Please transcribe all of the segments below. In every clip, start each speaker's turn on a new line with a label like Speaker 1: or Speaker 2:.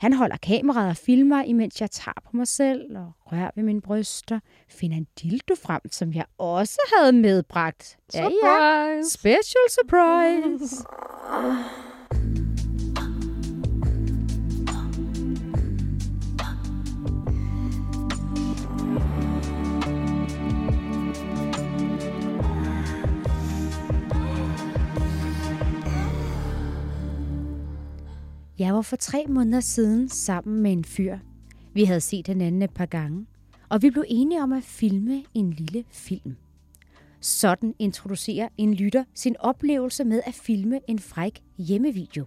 Speaker 1: Han holder kameraet og filmer, imens jeg tager på mig selv og rører ved mine bryster. Finder en dildo frem, som jeg også havde medbragt.
Speaker 2: Surprise!
Speaker 1: Ja, ja. Special surprise! Jeg var for tre måneder siden sammen med en fyr. Vi havde set hinanden et par gange, og vi blev enige om at filme en lille film. Sådan introducerer en lytter sin oplevelse med at filme en fræk hjemmevideo.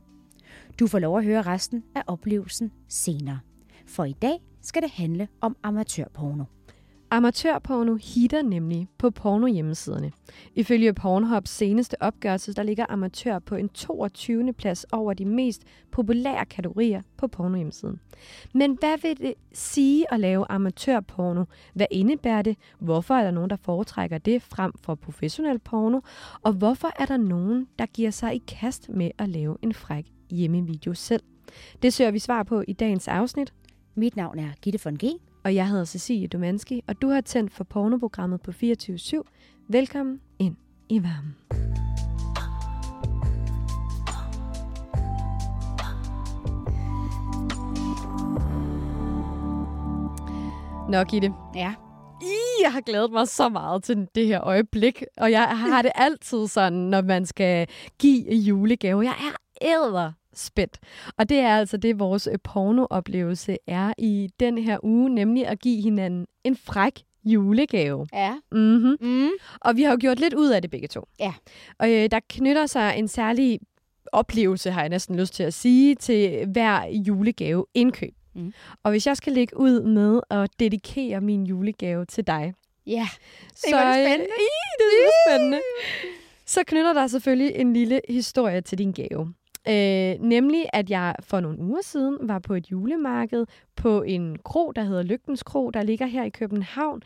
Speaker 1: Du får lov at høre resten af oplevelsen senere. For i dag skal det handle om amatørporno.
Speaker 2: Amatørporno hitter nemlig på porno-hjemmesiderne. Ifølge Pornhubs seneste opgørelse, der ligger amatør på en 22. plads over de mest populære kategorier på porno-hjemmesiden. Men hvad vil det sige at lave amatørporno? Hvad indebærer det? Hvorfor er der nogen, der foretrækker det frem for professionel porno? Og hvorfor er der nogen, der giver sig i kast med at lave en fræk hjemmevideo selv? Det søger vi svar på i dagens afsnit.
Speaker 1: Mit navn er Gitte von G.
Speaker 2: Og jeg hedder Cecilie Domanski, og du har tændt for pornoprogrammet på 24 Velkommen ind i varmen. Nå, Gitte.
Speaker 1: Ja.
Speaker 2: I, jeg har glædet mig så meget til det her øjeblik, og jeg har det altid sådan, når man skal give julegave. Jeg er æder spændt. Og det er altså det, vores pornooplevelse er i den her uge, nemlig at give hinanden en fræk julegave.
Speaker 1: Ja.
Speaker 2: Mm-hmm.
Speaker 1: Mm.
Speaker 2: Og vi har jo gjort lidt ud af det begge to.
Speaker 1: Ja.
Speaker 2: Og øh, der knytter sig en særlig oplevelse, har jeg næsten lyst til at sige, til hver julegave indkøb.
Speaker 1: Mm.
Speaker 2: Og hvis jeg skal lægge ud med at dedikere min julegave til dig,
Speaker 1: Ja.
Speaker 2: så,
Speaker 1: det
Speaker 2: øh,
Speaker 1: spændende.
Speaker 2: I, det er spændende. Så knytter der selvfølgelig en lille historie til din gave. Øh, nemlig, at jeg for nogle uger siden var på et julemarked på en kro, der hedder Lygtens Kro, der ligger her i København.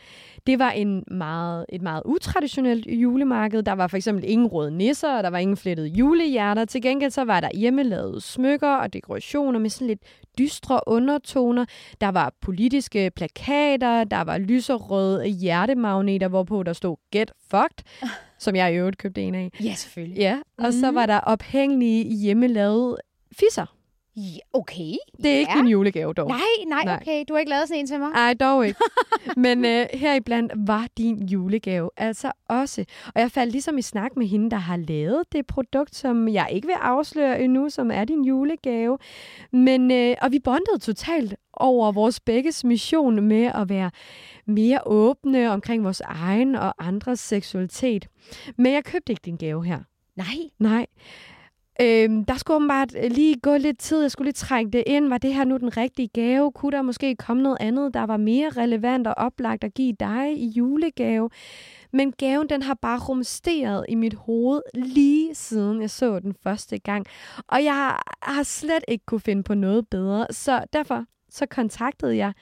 Speaker 2: Det var en meget, et meget utraditionelt julemarked. Der var for eksempel ingen røde nisser, og der var ingen flettede julehjerter. Til gengæld så var der hjemmelavede smykker og dekorationer med sådan lidt dystre undertoner. Der var politiske plakater, der var lyserøde hjertemagneter, hvorpå der stod Get Fucked, som jeg i øvrigt købte en af.
Speaker 1: Ja, selvfølgelig.
Speaker 2: Ja, og så
Speaker 1: Mhm.
Speaker 2: var der ophængelige hjemmelavede fisser.
Speaker 1: Ja, okay.
Speaker 2: Det er ikke
Speaker 1: ja.
Speaker 2: min julegave dog.
Speaker 1: Nej, nej,
Speaker 2: Nej.
Speaker 1: okay. Du har ikke lavet sådan en til mig?
Speaker 2: Nej, dog ikke. Men øh, heriblandt var din julegave altså også. Og jeg faldt ligesom i snak med hende, der har lavet det produkt, som jeg ikke vil afsløre endnu, som er din julegave. Men, øh, og vi bondede totalt over vores begges mission med at være mere åbne omkring vores egen og andres seksualitet. Men jeg købte ikke din gave her.
Speaker 1: Nej.
Speaker 2: Nej. Øhm, der skulle åbenbart lige gå lidt tid. Jeg skulle lige trække det ind. Var det her nu den rigtige gave? Kunne der måske komme noget andet, der var mere relevant og oplagt at give dig i julegave? Men gaven, den har bare rumsteret i mit hoved lige siden jeg så den første gang. Og jeg har slet ikke kunne finde på noget bedre. Så derfor så kontaktede jeg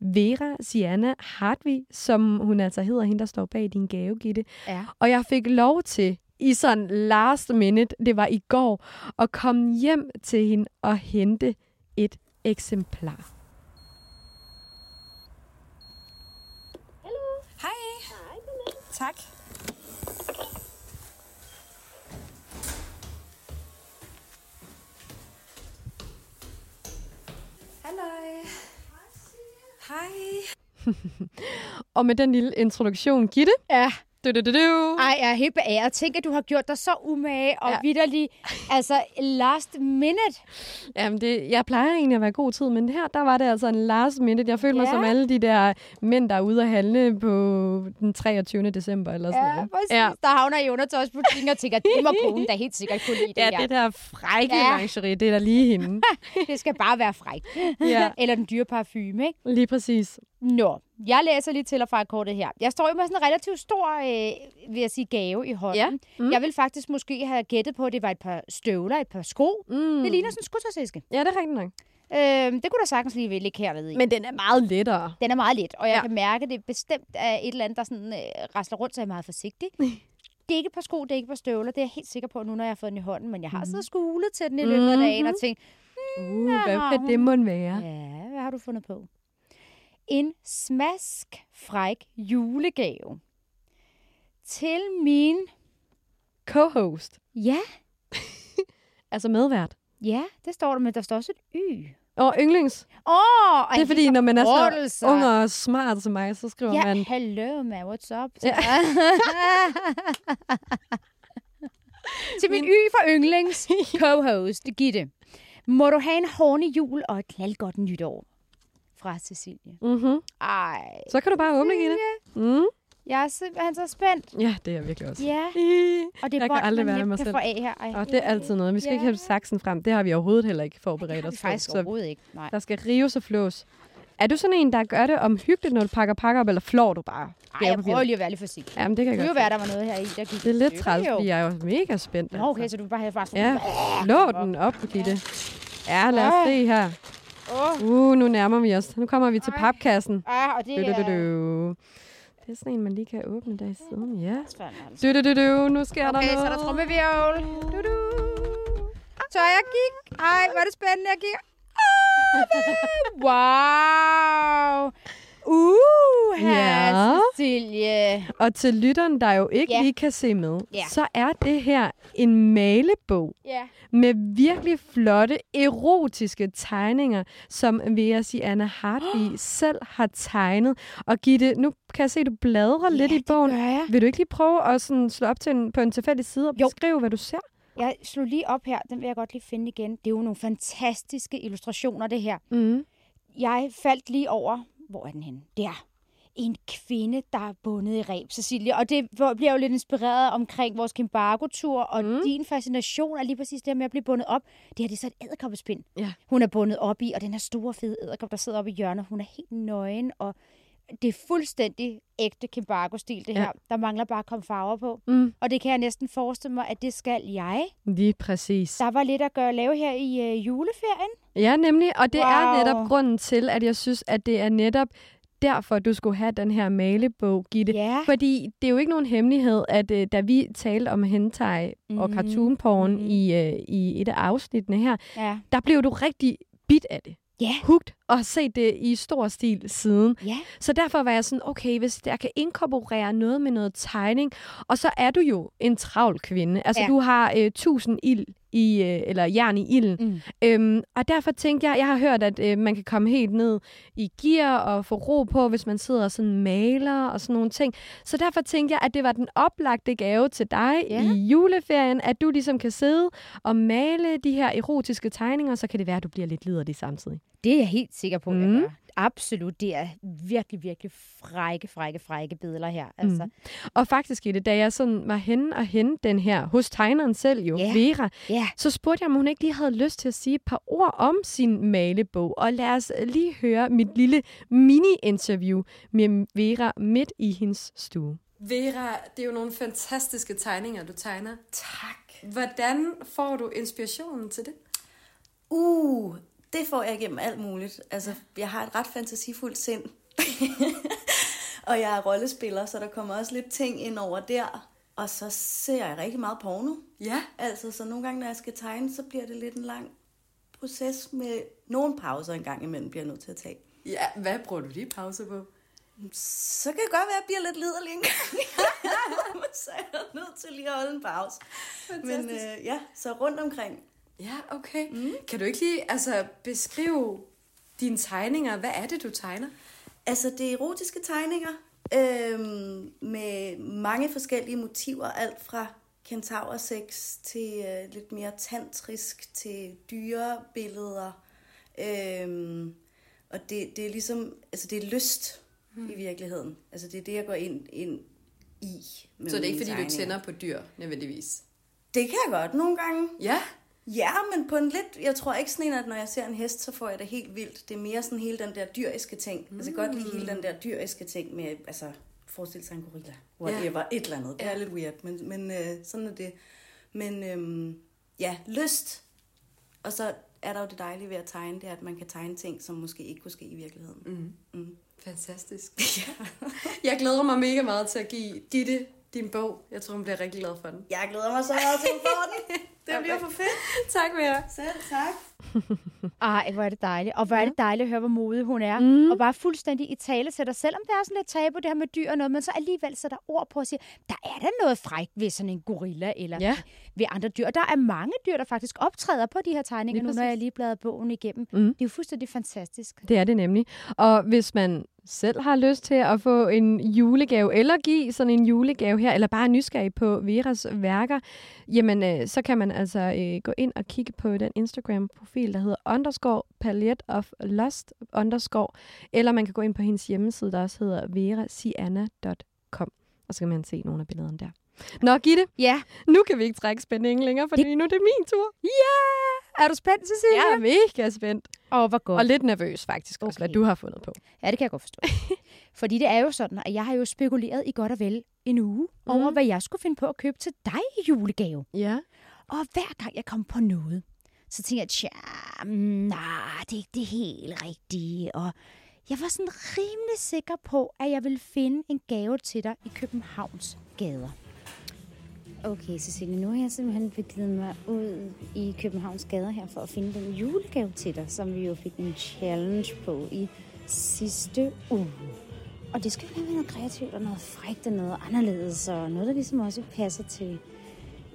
Speaker 2: Vera Sianna Hartvig, som hun altså hedder, hende der står bag din gave, Gitte.
Speaker 1: Ja.
Speaker 2: Og jeg fik lov til i sådan last minute, det var i går, at komme hjem til hende og hente et eksemplar.
Speaker 3: Hej. Tak. Halløj. Hej.
Speaker 2: Og med den lille introduktion, Gitte.
Speaker 1: Ja.
Speaker 2: Du, du, du, du.
Speaker 1: Ej, jeg er helt beæret. Tænk, at du har gjort dig så umage og
Speaker 2: Ja.
Speaker 1: vidderlig, altså last minute.
Speaker 2: Jamen, det, jeg plejer egentlig at være god tid, men her, der var det altså en last minute. Jeg følte mig
Speaker 1: Ja.
Speaker 2: som alle de der mænd, der er ude at handle på den 23. december eller sådan
Speaker 1: Ja,
Speaker 2: noget.
Speaker 1: præcis. Ja. Der havner i undertøjsbutikken og tænker, det må konen da helt sikkert kunne lide det
Speaker 2: Ja,
Speaker 1: her.
Speaker 2: det der frække
Speaker 1: ja.
Speaker 2: lingerie, det er der lige hende.
Speaker 1: det skal bare være frækt.
Speaker 2: Ja.
Speaker 1: Eller den dyre parfume, ikke?
Speaker 2: Lige præcis.
Speaker 1: Nå, jeg læser lige til og fra kortet her. Jeg står jo med sådan en relativt stor, øh, vil jeg sige, gave i hånden.
Speaker 2: Ja. Mm.
Speaker 1: Jeg vil faktisk måske have gættet på, at det var et par støvler, et par sko.
Speaker 2: Mm.
Speaker 1: Det ligner sådan en skudtøjsæske.
Speaker 2: Ja, det er rigtigt nok.
Speaker 1: Øh, det kunne da sagtens lige ligge hernede i.
Speaker 2: Men den er meget lettere.
Speaker 1: Den er meget let, og jeg
Speaker 2: Ja.
Speaker 1: kan mærke, at det bestemt er et eller andet, der sådan, øh, rasler rundt, så jeg er meget forsigtig. Det er ikke par sko, det er ikke par støvler, det er jeg helt sikker på nu, når jeg har fået den i hånden. Men jeg har siddet og skulet til den i løbet af
Speaker 2: Mhm.
Speaker 1: dagen og tænkt,
Speaker 2: Uh, hvad kan det må være?
Speaker 1: Ja, hvad har du fundet på? En smask fræk julegave til min...
Speaker 2: Co-host.
Speaker 1: Ja,
Speaker 2: Altså medvært.
Speaker 1: ja, det står der, men der står også et y.
Speaker 2: Og yndlings.
Speaker 1: Åh, oh,
Speaker 2: Det er fordi, når man er så ung og smart som mig, så skriver
Speaker 1: Ja,
Speaker 2: man...
Speaker 1: hello man, what's up?
Speaker 2: Ja.
Speaker 1: Til min y for yndlings co-host, Gitte. Må du have en hornig jul og et knaldgodt nytår. Fra Cecilie.
Speaker 2: Mm-hmm.
Speaker 1: Ej,
Speaker 2: Så kan du bare åbne, Gitte. Mm.
Speaker 1: jeg er simpelthen så spændt.
Speaker 2: Ja, det er jeg virkelig også.
Speaker 1: Ja, og det er
Speaker 2: Jeg kan
Speaker 1: bånd,
Speaker 2: aldrig
Speaker 1: man
Speaker 2: være
Speaker 1: nemt
Speaker 2: mig
Speaker 1: kan
Speaker 2: selv.
Speaker 1: af her. Ej,
Speaker 2: Og det er altid noget. Vi skal
Speaker 1: Ja.
Speaker 2: ikke have saksen frem. Det har vi overhovedet heller ikke forberedt
Speaker 1: det har
Speaker 2: os
Speaker 1: vi faktisk
Speaker 2: Så
Speaker 1: overhovedet ikke. Nej.
Speaker 2: der skal rives og flås. Er du sådan en, der gør det omhyggeligt, når du pakker pakker op, eller flår du bare?
Speaker 1: Ej, jeg prøver lige at være lidt forsigtig.
Speaker 2: Jamen, det kan
Speaker 1: Det
Speaker 2: jeg
Speaker 1: kunne jo
Speaker 2: godt
Speaker 1: være, der var noget her i, der gik.
Speaker 2: Det er lidt træls, fordi jeg er jo mega spændt.
Speaker 1: Nå, okay, så du bare havde bare sådan...
Speaker 2: Ja, flå den op, Gitte. Ja, lad os se her.
Speaker 1: Åh,
Speaker 2: Uh, nu nærmer vi os. Nu kommer vi til
Speaker 1: Ej.
Speaker 2: papkassen.
Speaker 1: ah, og det
Speaker 2: Du, du, du,
Speaker 1: er...
Speaker 2: du. Det er sådan en, man lige kan åbne der i siden. Ja.
Speaker 1: Altså.
Speaker 2: Du, du, du, du. Nu sker
Speaker 1: Okay,
Speaker 2: der
Speaker 1: så
Speaker 2: noget.
Speaker 1: er der trommevirvel. Du, du. Så jeg gik. Ej, er det spændende, jeg gik. Ah, wow. Uh, her,
Speaker 2: Ja.
Speaker 1: Cecilie.
Speaker 2: Og til lytteren, der jo ikke
Speaker 1: Ja.
Speaker 2: lige kan se med,
Speaker 1: Ja.
Speaker 2: så er det her en malebog
Speaker 1: Ja.
Speaker 2: med virkelig flotte, erotiske tegninger, som vil jeg sige, Anna Hartvig selv har tegnet. Og Gitte, nu kan jeg se, at du bladrer lidt
Speaker 1: ja,
Speaker 2: i bogen. Vil du ikke lige prøve at sådan slå op til en, på en tilfældig side og
Speaker 1: Jo.
Speaker 2: beskrive, hvad du ser?
Speaker 1: Jeg slog lige op her. Den vil jeg godt lige finde igen. Det er jo nogle fantastiske illustrationer, det her.
Speaker 2: Mm.
Speaker 1: Jeg faldt lige over... Hvor er den henne? Der. En kvinde, der er bundet i reb, Cecilie. Og det bliver jo lidt inspireret omkring vores Kimbargo-tur, og
Speaker 2: Mm.
Speaker 1: din fascination er lige præcis det med at blive bundet op. Det her det er så et æderkoppespind.
Speaker 2: Ja.
Speaker 1: Hun er bundet op i, og den her store, fede æderkop, der sidder oppe i hjørnet, hun er helt nøgen, og det er fuldstændig ægte Kimbargo-stil, det
Speaker 2: Ja.
Speaker 1: her. Der mangler bare at komme farver på.
Speaker 2: Mm.
Speaker 1: Og det kan jeg næsten forestille mig, at det skal jeg.
Speaker 2: Lige præcis.
Speaker 1: Der var lidt at gøre lave her i øh, juleferien.
Speaker 2: Ja, nemlig. Og det wow. er netop grunden til, at jeg synes, at det er netop derfor, du skulle have den her malebog, Gitte.
Speaker 1: Ja.
Speaker 2: Fordi det er jo ikke nogen hemmelighed, at øh, da vi talte om hentai mm. og
Speaker 1: Mhm.
Speaker 2: cartoon porn
Speaker 1: Mhm.
Speaker 2: i, øh, i et af afsnittene her,
Speaker 1: Ja.
Speaker 2: der blev du rigtig bit af det.
Speaker 1: Ja.
Speaker 2: Hugt og har set det i stor stil siden.
Speaker 1: Ja.
Speaker 2: Så derfor var jeg sådan, okay, hvis jeg kan inkorporere noget med noget tegning, og så er du jo en travl kvinde. Altså,
Speaker 1: Ja.
Speaker 2: du har øh, tusind ild i, øh, eller jern i ilden.
Speaker 1: Mm.
Speaker 2: Øhm, og derfor tænkte jeg, jeg har hørt, at øh, man kan komme helt ned i gear og få ro på, hvis man sidder og sådan maler og sådan nogle ting. Så derfor tænkte jeg, at det var den oplagte gave til dig
Speaker 1: Ja.
Speaker 2: i juleferien, at du ligesom kan sidde og male de her erotiske tegninger, så kan det være, at du bliver lidt liderlig samtidig.
Speaker 1: Det er jeg helt sikker på, at
Speaker 2: Mm.
Speaker 1: jeg gør. Absolut. Det er virkelig, virkelig frække, frække, frække billeder her. Altså.
Speaker 2: Mm. Og faktisk i det, da jeg sådan var henne og hente den her hos tegneren selv jo,
Speaker 1: Ja.
Speaker 2: Vera,
Speaker 1: Ja.
Speaker 2: så spurgte jeg, om hun ikke lige havde lyst til at sige et par ord om sin malebog. Og lad os lige høre mit lille mini-interview med Vera midt i hendes stue.
Speaker 4: Vera, det er jo nogle fantastiske tegninger, du tegner.
Speaker 3: Tak.
Speaker 4: Hvordan får du inspirationen til det?
Speaker 3: Uh, det får jeg igennem alt muligt. Altså, jeg har et ret fantasifuldt sind. og jeg er rollespiller, så der kommer også lidt ting ind over der. Og så ser jeg rigtig meget porno.
Speaker 4: Ja.
Speaker 3: Altså, så nogle gange, når jeg skal tegne, så bliver det lidt en lang proces med nogle pauser en gang imellem, bliver jeg nødt til at tage.
Speaker 4: Ja, hvad bruger du lige pause på?
Speaker 3: Så kan det godt være, at jeg bliver lidt liderlig en gang. så er jeg nødt til lige at holde en pause. Men øh, ja, så rundt omkring.
Speaker 4: Ja, okay. Mm. Kan du ikke lige altså, beskrive dine tegninger? Hvad er det, du tegner?
Speaker 3: Altså, det er erotiske tegninger øhm, med mange forskellige motiver. Alt fra kentaursex til øh, lidt mere tantrisk til dyrebilleder. Øhm, og det, det er ligesom, altså det er lyst mm. i virkeligheden. Altså det er det, jeg går ind, ind i. Med
Speaker 4: Så det er ikke, fordi du
Speaker 3: tegninger.
Speaker 4: tænder på dyr, nødvendigvis?
Speaker 3: Det kan jeg godt nogle gange.
Speaker 4: Ja.
Speaker 3: Ja, men på en lidt, jeg tror ikke sådan en, at når jeg ser en hest, så får jeg det helt vildt. Det er mere sådan hele den der dyriske ting. Mm. Altså godt lide hele den der dyriske ting med, altså forestil sig en gorilla. Whatever, ja. et eller andet. Det er
Speaker 4: Ja.
Speaker 3: lidt weird, men, men øh, sådan er det. Men øhm, ja, lyst. Og så er der jo det dejlige ved at tegne, det er, at man kan tegne ting, som måske ikke kunne ske i virkeligheden.
Speaker 4: Mm.
Speaker 3: Mm.
Speaker 4: Fantastisk. Jeg glæder mig mega meget til at give Gitte din bog. Jeg tror, hun bliver rigtig glad for den.
Speaker 3: Jeg glæder mig så meget til at få den. Det bliver for fedt.
Speaker 4: tak, Vera.
Speaker 3: Selv tak.
Speaker 1: Ej, hvor er det dejligt. Og hvor er det dejligt at høre, hvor modig hun er.
Speaker 2: Mm.
Speaker 1: Og bare fuldstændig i tale sætter, selvom det er sådan lidt tabu, det her med dyr og noget, men så alligevel sætter ord på og siger, der er der noget frækt ved sådan en gorilla eller
Speaker 2: Ja.
Speaker 1: ved andre dyr. Og der er mange dyr, der faktisk optræder på de her tegninger,
Speaker 2: Lige
Speaker 1: nu når jeg lige bladrer bogen igennem.
Speaker 2: Mm.
Speaker 1: Det er jo fuldstændig fantastisk.
Speaker 2: Det er det nemlig. Og hvis man selv har lyst til at få en julegave, eller give sådan en julegave her, eller bare er nysgerrig på Veras værker, jamen øh, så kan man altså øh, gå ind og kigge på den Instagram-profil, der hedder underscore palette of lust underscore, eller man kan gå ind på hendes hjemmeside, der også hedder verasiana.com, og så kan man se nogle af billederne der. Nå, Gitte,
Speaker 1: Ja.
Speaker 2: nu kan vi ikke trække spændingen længere, for nu er det min tur.
Speaker 1: Ja! Er du spændt, Cecilie?
Speaker 2: Jeg er mega spændt.
Speaker 1: Åh, hvor godt.
Speaker 2: Og lidt nervøs faktisk også, hvad
Speaker 1: Okay.
Speaker 2: du har fundet på.
Speaker 1: Ja, det kan jeg godt forstå. Fordi det er jo sådan, at jeg har jo spekuleret i godt og vel en uge mm. over, hvad jeg skulle finde på at købe til dig i julegave.
Speaker 2: Ja.
Speaker 1: Og hver gang jeg kom på noget, så tænkte jeg, tja, nej, det er ikke det helt rigtige. Og jeg var sådan rimelig sikker på, at jeg ville finde en gave til dig i Københavns gader. Okay, Cecilie, nu har jeg simpelthen begivet mig ud i Københavns gader her for at finde den julegave til dig, som vi jo fik en challenge på i sidste uge. Og det skal jo være noget kreativt og noget frækt og noget anderledes, og noget, der ligesom også passer til,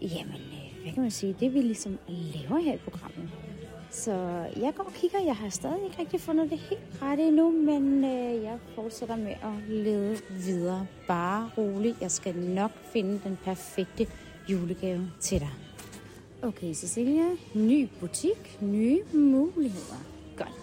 Speaker 1: jamen, øh, hvad kan man sige, det vi ligesom laver her i programmet. Så jeg går og kigger, jeg har stadig ikke rigtig fundet det helt rette endnu, men øh, jeg fortsætter med at lede videre. Bare rolig, jeg skal nok finde den perfekte julegave til dig. Okay, Cecilia. Ny butik, nye muligheder. Godt.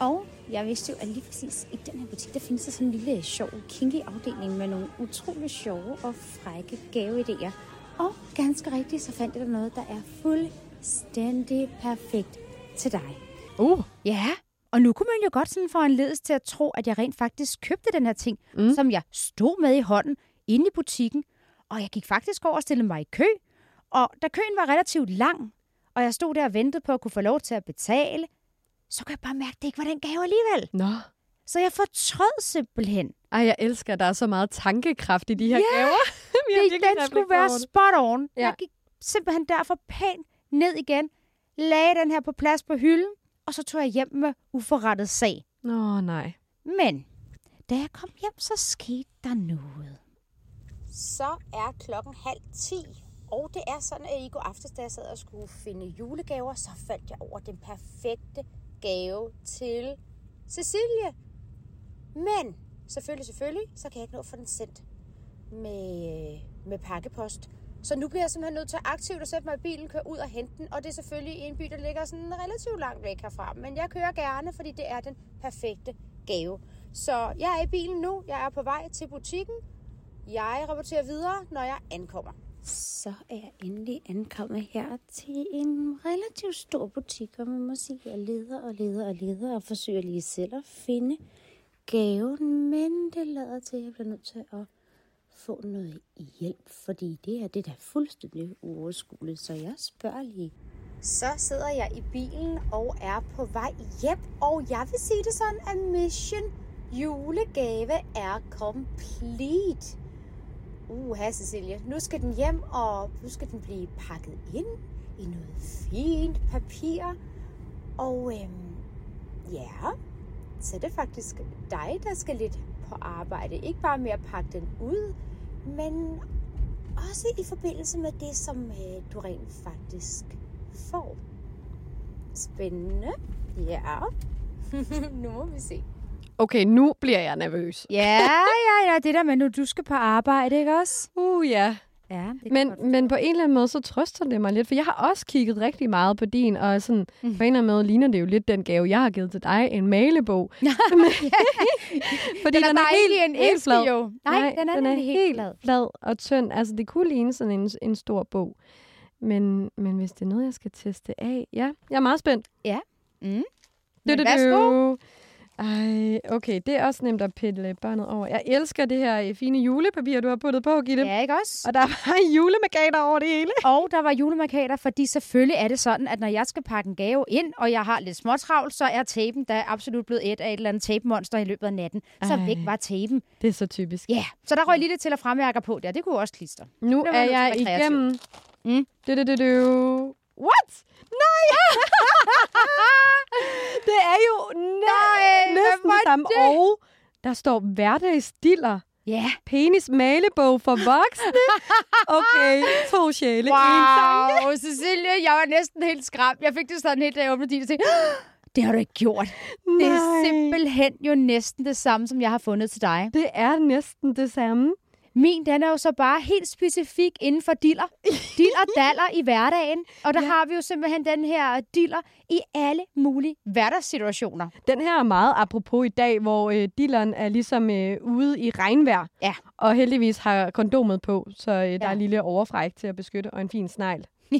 Speaker 1: Og jeg vidste jo, at lige præcis i den her butik, der findes der sådan en lille sjov, kinky afdeling med nogle utrolig sjove og frække gaveidéer. Og ganske rigtigt, så fandt jeg der noget, der er fuldstændig perfekt til dig.
Speaker 2: Uh.
Speaker 1: Ja, og nu kunne man jo godt sådan få en ledelse til at tro, at jeg rent faktisk købte den her ting, mm. som jeg stod med i hånden inde i butikken. Og jeg gik faktisk over og stillede mig i kø. Og da køen var relativt lang, og jeg stod der og ventede på at kunne få lov til at betale, så kunne jeg bare mærke, at det ikke var den gave alligevel.
Speaker 2: Nå.
Speaker 1: Så jeg fortrød simpelthen.
Speaker 2: Ej, jeg elsker, at der er så meget tankekraft i de her
Speaker 1: Ja,
Speaker 2: gaver.
Speaker 1: Det, den skulle være spot on.
Speaker 2: Ja.
Speaker 1: Jeg gik simpelthen derfor pænt ned igen, lagde den her på plads på hylden, og så tog jeg hjem med uforrettet sag.
Speaker 2: Nå, nej.
Speaker 1: Men da jeg kom hjem, så skete der noget. Så er klokken halv ti, og det er sådan, at i går aftes, da jeg sad og skulle finde julegaver, så faldt jeg over den perfekte gave til Cecilie. Men selvfølgelig, selvfølgelig, så kan jeg ikke nå at få den sendt med, med pakkepost. Så nu bliver jeg simpelthen nødt til at aktivt at sætte mig i bilen, køre ud og hente den. Og det er selvfølgelig i en by, der ligger sådan relativt langt væk herfra. Men jeg kører gerne, fordi det er den perfekte gave. Så jeg er i bilen nu. Jeg er på vej til butikken. Jeg rapporterer videre, når jeg ankommer. Så er jeg endelig ankommet her til en relativt stor butik, og man må sige, at jeg leder og leder og leder og forsøger lige selv at finde gaven, men det lader til, at jeg bliver nødt til at få noget hjælp, fordi det er det, der da fuldstændig uoverskueligt, så jeg spørger lige. Så sidder jeg i bilen og er på vej hjem, og jeg vil sige det sådan, at mission julegave er complete. Uha, Cecilie. Nu skal den hjem, og nu skal den blive pakket ind i noget fint papir. Og øhm, ja, så er det faktisk dig, der skal lidt på arbejde. Ikke bare med at pakke den ud, men også i forbindelse med det, som øh, du rent faktisk får. Spændende. Ja. nu må vi se.
Speaker 2: Okay, nu bliver jeg nervøs.
Speaker 1: Ja, ja, ja. Det der med, nu du skal på arbejde, ikke også?
Speaker 2: Uh, ja.
Speaker 1: Ja, det
Speaker 2: Men, men på en eller anden måde, så trøster det mig lidt, for jeg har også kigget rigtig meget på din, og sådan,
Speaker 1: Mhm.
Speaker 2: mm. på en eller anden måde ligner det jo lidt den gave, jeg har givet til dig, en malebog. Fordi
Speaker 1: Den er bare ikke en
Speaker 2: helt flad.
Speaker 1: jo. Nej, den er
Speaker 2: den er
Speaker 1: helt
Speaker 2: helt
Speaker 1: flad.
Speaker 2: flad og tynd. Altså, det kunne ligne sådan en, en stor bog. Men, men hvis det er noget, jeg skal teste af, ja, jeg er meget spændt.
Speaker 1: Mm.
Speaker 2: Du,
Speaker 1: Men værsgo.
Speaker 2: Ej, okay, det er også nemt at pille båndet over. Jeg elsker det her øh, fine julepapir, du har puttet på, Gitte.
Speaker 1: Ja, ikke også?
Speaker 2: Og der var julemagater over det hele.
Speaker 1: Og der var julemarkader, fordi selvfølgelig er det sådan, at når jeg skal pakke en gave ind, og jeg har lidt småtravlt, så er tapen der er absolut blevet et af et eller andet tapemonster i løbet af natten. Så
Speaker 2: Ej.
Speaker 1: væk var tapen.
Speaker 2: Det er så typisk.
Speaker 1: Ja, så der røg lige lidt til at fremværker på der. Det kunne også klister.
Speaker 2: Nu er jeg igennem
Speaker 1: Mm.
Speaker 2: Du, du, du, du. What? Nej! det er jo
Speaker 1: Nej, hvad
Speaker 2: næsten samme.
Speaker 1: det?
Speaker 2: Og der står hverdagsdiller.
Speaker 1: Ja.
Speaker 2: Penis malebog for voksne. Okay, to sjæle, en.
Speaker 1: Wow, Cecilie, jeg var næsten helt skræmt. Jeg fik det sådan helt, da jeg åbnede din og tænkte, "Ah, det har du ikke gjort. Det er
Speaker 2: Nej.
Speaker 1: simpelthen jo næsten det samme, som jeg har fundet til dig.
Speaker 2: Det er næsten det samme.
Speaker 1: Min, den er jo så bare helt specifik inden for diller. Diller daller i hverdagen. Og der ja. har vi jo simpelthen den her diller i alle mulige hverdagssituationer.
Speaker 2: Den her er meget apropos i dag, hvor øh, dilleren er ligesom øh, ude i regnvejr.
Speaker 1: Ja.
Speaker 2: Og heldigvis har kondomet på, så øh, der
Speaker 1: Ja.
Speaker 2: er en lille overfræk til at beskytte, og en fin snegl.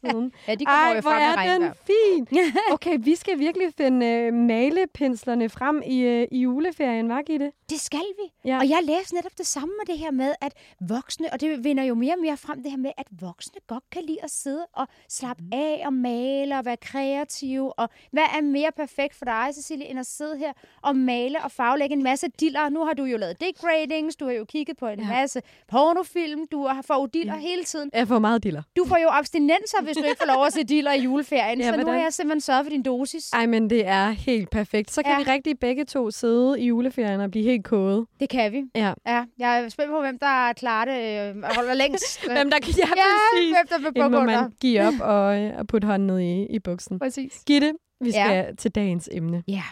Speaker 2: Siden.
Speaker 1: Ja, de kommer
Speaker 2: Ej,
Speaker 1: jo
Speaker 2: hvor
Speaker 1: frem i
Speaker 2: er den fin. Okay, vi skal virkelig finde øh, malepinslerne frem i, øh, i juleferien, var Gitte?
Speaker 1: Det skal vi.
Speaker 2: Ja.
Speaker 1: Og jeg læste netop det samme med det her med, at voksne, og det vinder jo mere og mere frem, det her med, at voksne godt kan lide at sidde og slappe
Speaker 2: Mm.
Speaker 1: af og male og være kreative. Og hvad er mere perfekt for dig, Cecilie, end at sidde her og male og farvelægge en masse diller? Nu har du jo lavet dick ratings, du har jo kigget på en ja. masse pornofilm, du har jo diller
Speaker 2: Mm.
Speaker 1: hele tiden.
Speaker 2: Jeg får meget diller.
Speaker 1: Du får jo abstinenser, hvis du ikke får lov at se diller i juleferien.
Speaker 2: Ja,
Speaker 1: så nu har jeg simpelthen sørget for din dosis.
Speaker 2: Ej, men det er helt perfekt. Så kan
Speaker 1: Ja.
Speaker 2: ja. vi rigtig begge to sidde i juleferien og blive helt kode.
Speaker 1: Det kan vi.
Speaker 2: Ja.
Speaker 1: Ja, jeg er spændt på, hvem der klarer det øh, og holder længst.
Speaker 2: Hvem der kan ja,
Speaker 1: Ja, hvem der vil bukke under.
Speaker 2: man give op og, øh, og putte hånden ned i, i buksen.
Speaker 1: Præcis.
Speaker 2: Gitte, vi
Speaker 1: Ja.
Speaker 2: skal til dagens emne.
Speaker 1: Ja.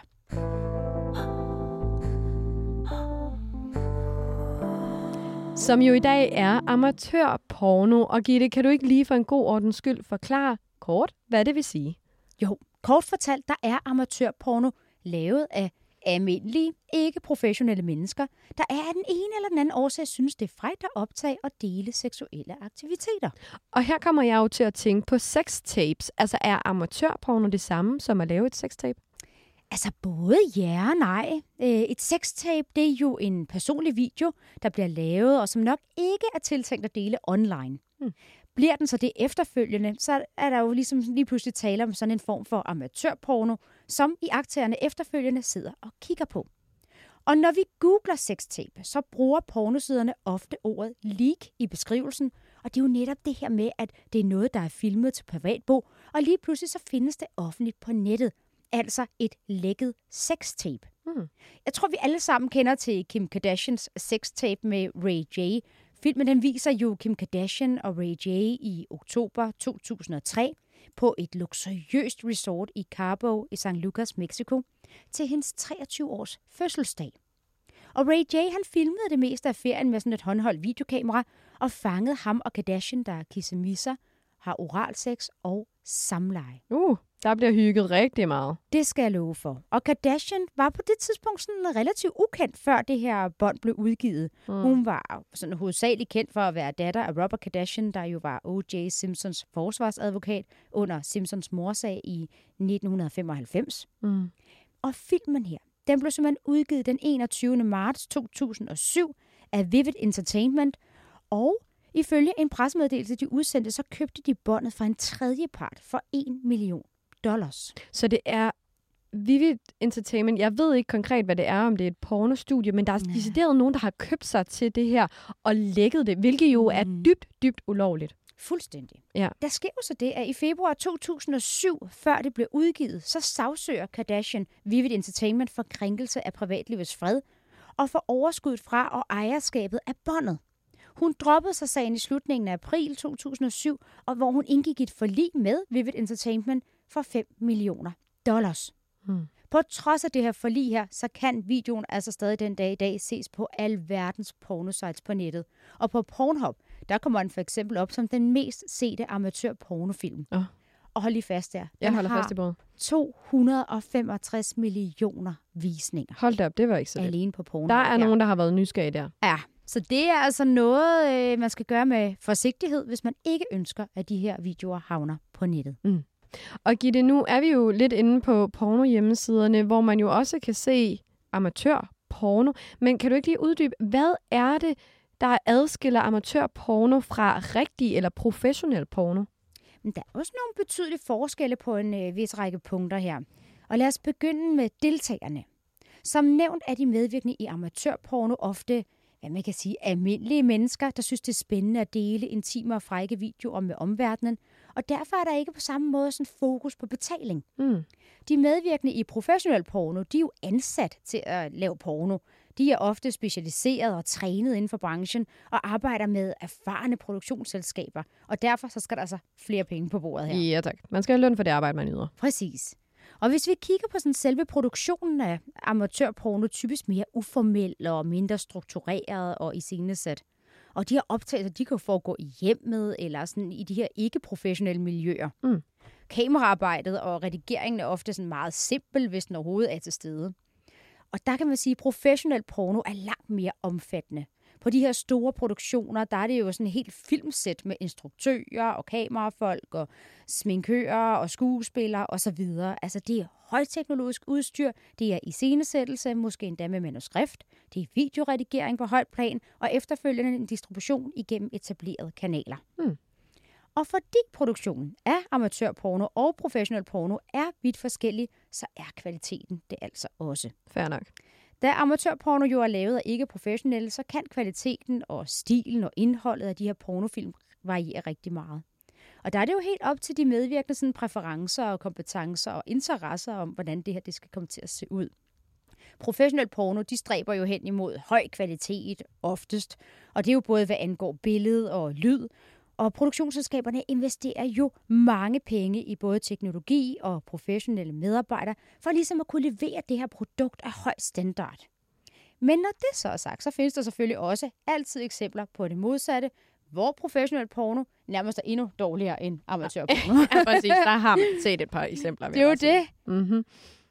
Speaker 2: Som jo i dag er amatørporno. Og Gitte, kan du ikke lige for en god ordens skyld forklare kort, hvad det vil sige?
Speaker 1: Jo, kort fortalt, der er amatørporno lavet af almindelige, ikke professionelle mennesker, der er af den ene eller den anden årsag synes, det er frækt at optage og dele seksuelle aktiviteter.
Speaker 2: Og her kommer jeg jo til at tænke på sextapes. Altså er amatørporno det samme som at lave et sextape?
Speaker 1: Altså både ja og nej. Øh, Et sextape, det er jo en personlig video, der bliver lavet, og som nok ikke er tiltænkt at dele online.
Speaker 2: Hmm.
Speaker 1: Bliver den så det efterfølgende, så er der jo ligesom lige pludselig tale om sådan en form for amatørporno, som i aktørerne efterfølgende sidder og kigger på. Og når vi googler sextape, så bruger pornosiderne ofte ordet leak i beskrivelsen, og det er jo netop det her med, at det er noget, der er filmet til privatbrug, og lige pludselig så findes det offentligt på nettet. Altså et lækket sextape.
Speaker 2: Hmm.
Speaker 1: Jeg tror, vi alle sammen kender til Kim Kardashians sextape med Ray J. Filmen den viser jo Kim Kardashian og Ray J i oktober 2003 på et luksuriøst resort i Cabo i San Lucas, Mexico, til hendes 23-års fødselsdag. Og Ray J han filmede det meste af ferien med sådan et håndholdt videokamera og fangede ham og Kardashian, der kissemisser, har oralsex og samleje.
Speaker 2: Uh, der bliver hygget rigtig meget.
Speaker 1: Det skal jeg love for. Og Kardashian var på det tidspunkt sådan relativt ukendt, før det her bånd blev udgivet. Mm. Hun var sådan hovedsageligt kendt for at være datter af Robert Kardashian, der jo var O.J. Simpsons forsvarsadvokat under Simpsons morsag i 1995.
Speaker 2: Mm.
Speaker 1: Og filmen her, den blev simpelthen udgivet den 21. marts 2007 af Vivid Entertainment, og ifølge en pressemeddelelse, de udsendte, så købte de båndet fra en tredjepart for 1 million dollars.
Speaker 2: Så det er Vivid Entertainment. Jeg ved ikke konkret, hvad det er, om det er et pornostudie, men der er
Speaker 1: Ja.
Speaker 2: decideret nogen, der har købt sig til det her og lækket det, hvilket jo er
Speaker 1: Mm.
Speaker 2: dybt, dybt ulovligt.
Speaker 1: Fuldstændig.
Speaker 2: Ja.
Speaker 1: Der sker jo så det, at i februar 2007, før det blev udgivet, så sagsøger Kardashian Vivid Entertainment for krænkelse af privatlivets fred og for overskuddet fra og ejerskabet af båndet. Hun droppede sig sagen i slutningen af april 2007, og hvor hun indgik et forlig med Vivid Entertainment for 5 millioner dollars.
Speaker 2: Hmm.
Speaker 1: På trods af det her forlig her, så kan videoen altså stadig den dag i dag ses på alverdens pornosites på nettet. Og på Pornhub, der kommer den for eksempel op som den mest sete amatør pornofilm.
Speaker 2: Åh.
Speaker 1: Og hold lige fast der.
Speaker 2: Jeg
Speaker 1: Den
Speaker 2: holder
Speaker 1: har
Speaker 2: fast i både.
Speaker 1: 265 millioner visninger
Speaker 2: Hold da op, det var ikke så lidt.
Speaker 1: alene på Pornhub.
Speaker 2: Der er nogen, der har været nysgerrige der.
Speaker 1: Ja, så det er altså noget, øh, man skal gøre med forsigtighed, hvis man ikke ønsker, at de her videoer havner på nettet.
Speaker 2: Og Gitte, nu er vi jo lidt inde på porno-hjemmesiderne, hvor man jo også kan se amatør-porno. Men kan du ikke lige uddybe, hvad er det, der adskiller amatør-porno fra rigtig eller professionel porno?
Speaker 1: Men der er også nogle betydelige forskelle på en øh, vis række punkter her. Og lad os begynde med deltagerne. Som nævnt er de medvirkende i amatørporno ofte hvad man kan sige, almindelige mennesker, der synes, det er spændende at dele intime og frække videoer med omverdenen. Og derfor er der ikke på samme måde sådan fokus på betaling.
Speaker 2: Mm.
Speaker 1: De medvirkende i professionel porno, de er jo ansat til at lave porno. De er ofte specialiseret og trænet inden for branchen og arbejder med erfarne produktionsselskaber. Og derfor så skal der altså flere penge på bordet her.
Speaker 2: Ja, tak. Man skal have løn for det arbejde, man yder.
Speaker 1: Præcis. Og hvis vi kigger på sådan selve produktionen af amatørporno, typisk mere uformel og mindre struktureret og iscenesat. Og de her optagelser, de kan foregå i hjemmet eller sådan i de her ikke-professionelle miljøer.
Speaker 2: Mm.
Speaker 1: Kameraarbejdet og redigeringen er ofte sådan meget simpel, hvis den overhovedet er til stede. Og der kan man sige, at professionel porno er langt mere omfattende. På de her store produktioner, der er det jo sådan et helt filmsæt med instruktører og kamerafolk og sminkører og skuespillere osv. Altså det er højteknologisk udstyr, det er iscenesættelse, måske endda med manuskript, det er videoredigering på højt plan og efterfølgende en distribution igennem etablerede kanaler.
Speaker 2: Hmm.
Speaker 1: Og fordi produktionen af amatørporno og professionel porno er vidt forskellig, så er kvaliteten det altså også.
Speaker 2: Fair nok.
Speaker 1: Da amatørporno jo er lavet af ikke professionelle, så kan kvaliteten og stilen og indholdet af de her pornofilm variere rigtig meget. Og der er det jo helt op til de medvirkende sådan, præferencer og kompetencer og interesser om, hvordan det her det skal komme til at se ud. Professionel porno, de stræber jo hen imod høj kvalitet oftest, og det er jo både hvad angår billede og lyd, og produktionsselskaberne investerer jo mange penge i både teknologi og professionelle medarbejdere, for ligesom at kunne levere det her produkt af høj standard. Men når det så er sagt, så findes der selvfølgelig også altid eksempler på det modsatte, hvor professionel porno nærmest er endnu dårligere end amatørporno.
Speaker 2: ja, præcis. Der har man set et par eksempler.
Speaker 1: det er jo det.
Speaker 2: Mm-hmm.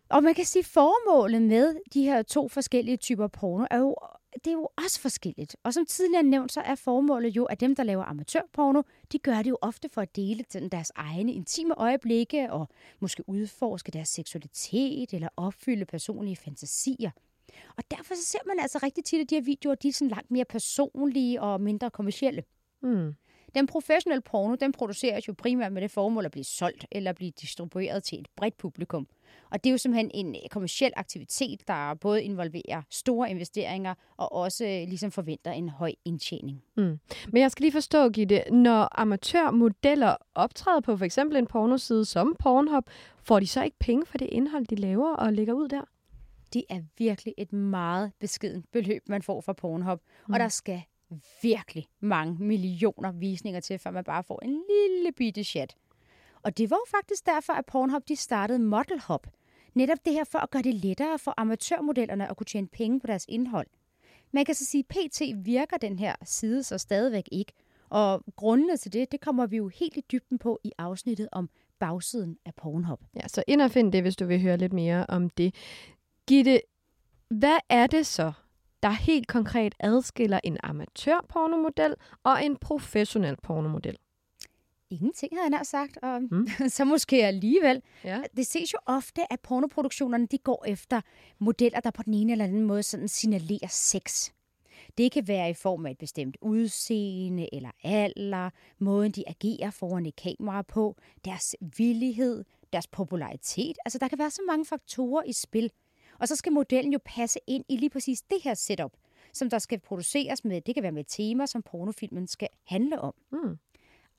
Speaker 1: Og man kan sige, at formålet med de her to forskellige typer porno er jo det er jo også forskelligt. Og som tidligere nævnt, så er formålet jo, at dem, der laver amatørporno, de gør det jo ofte for at dele deres egne intime øjeblikke, og måske udforske deres seksualitet, eller opfylde personlige fantasier. Og derfor så ser man altså rigtig tit, at de her videoer, de er sådan langt mere personlige og mindre kommercielle.
Speaker 2: Mm.
Speaker 1: Den professionelle porno, den produceres jo primært med det formål at blive solgt eller blive distribueret til et bredt publikum. Og det er jo simpelthen en kommersiel aktivitet, der både involverer store investeringer og også ligesom forventer en høj indtjening.
Speaker 2: Mm. Men jeg skal lige forstå, Gitte, når amatørmodeller optræder på for eksempel en pornoside som Pornhub, får de så ikke penge for det indhold, de laver og lægger ud der?
Speaker 1: Det er virkelig et meget beskeden beløb, man får fra Pornhub. Mm. Og der skal virkelig mange millioner visninger til, før man bare får en lille bitte chat. Og det var jo faktisk derfor, at Pornhub de startede Model Hub. Netop det her for at gøre det lettere for amatørmodellerne at kunne tjene penge på deres indhold. Man kan så sige, at PT virker den her side så stadigvæk ikke. Og grundene til det, det kommer vi jo helt i dybden på i afsnittet om bagsiden af Pornhub.
Speaker 2: Ja, så ind og find det, hvis du vil høre lidt mere om det. Gitte, hvad er det så, der helt konkret adskiller en amatør-pornomodel og en professionel pornomodel?
Speaker 1: Ingenting havde jeg nær sagt, og
Speaker 2: Mm.
Speaker 1: så måske alligevel.
Speaker 2: Ja.
Speaker 1: Det ses jo ofte, at pornoproduktionerne de går efter modeller, der på den ene eller anden måde sådan signalerer sex. Det kan være i form af et bestemt udseende eller alder, måden de agerer foran et kamera på, deres villighed, deres popularitet. Altså der kan være så mange faktorer i spil. Og så skal modellen jo passe ind i lige præcis det her setup, som der skal produceres med. Det kan være med et tema, som pornofilmen skal handle om.
Speaker 2: Mm.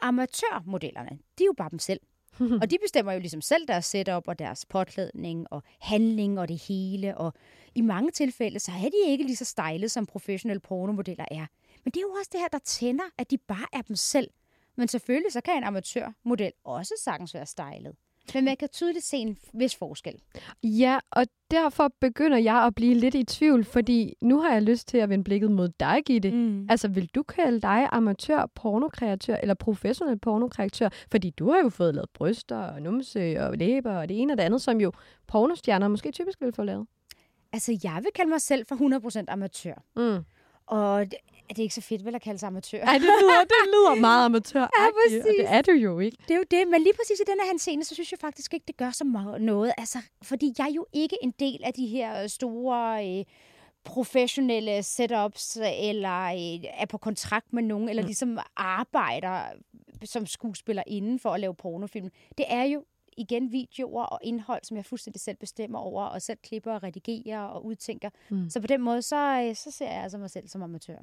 Speaker 1: Amatørmodellerne, de er jo bare dem selv. og de bestemmer jo ligesom selv deres setup og deres påklædning og handling og det hele. Og i mange tilfælde, så er de ikke lige så stejle, som professionelle pornomodeller er. Men det er jo også det her, der tænder, at de bare er dem selv. Men selvfølgelig, så kan en amatørmodel også sagtens være stylet. Men man kan tydeligt se en vis forskel.
Speaker 2: Ja, og derfor begynder jeg at blive lidt i tvivl, fordi nu har jeg lyst til at vende blikket mod dig, Gitte.
Speaker 1: Mm.
Speaker 2: Altså, vil du kalde dig amatør pornokreatør eller professionel pornokreatør? Fordi du har jo fået lavet bryster og numse og læber og det ene og det andet, som jo pornostjerner måske typisk vil få lavet.
Speaker 1: Altså, jeg vil kalde mig selv for 100% amatør.
Speaker 2: Mm.
Speaker 1: Og er det ikke så fedt vel at kalde sig amatør?
Speaker 2: Ej, det lyder, det lyder meget amatør.
Speaker 1: Ja, præcis.
Speaker 2: Og det er du jo ikke.
Speaker 1: Det er jo det, men lige præcis i denne her scene, så synes jeg faktisk ikke, det gør så meget noget. Altså, fordi jeg er jo ikke en del af de her store øh, professionelle setups, eller øh, er på kontrakt med nogen, eller ligesom arbejder som skuespiller inden for at lave pornofilm. Det er jo igen videoer og indhold, som jeg fuldstændig selv bestemmer over, og selv klipper og redigerer og udtænker. Mm. Så på den måde, så, øh, så ser jeg altså mig selv som amatør.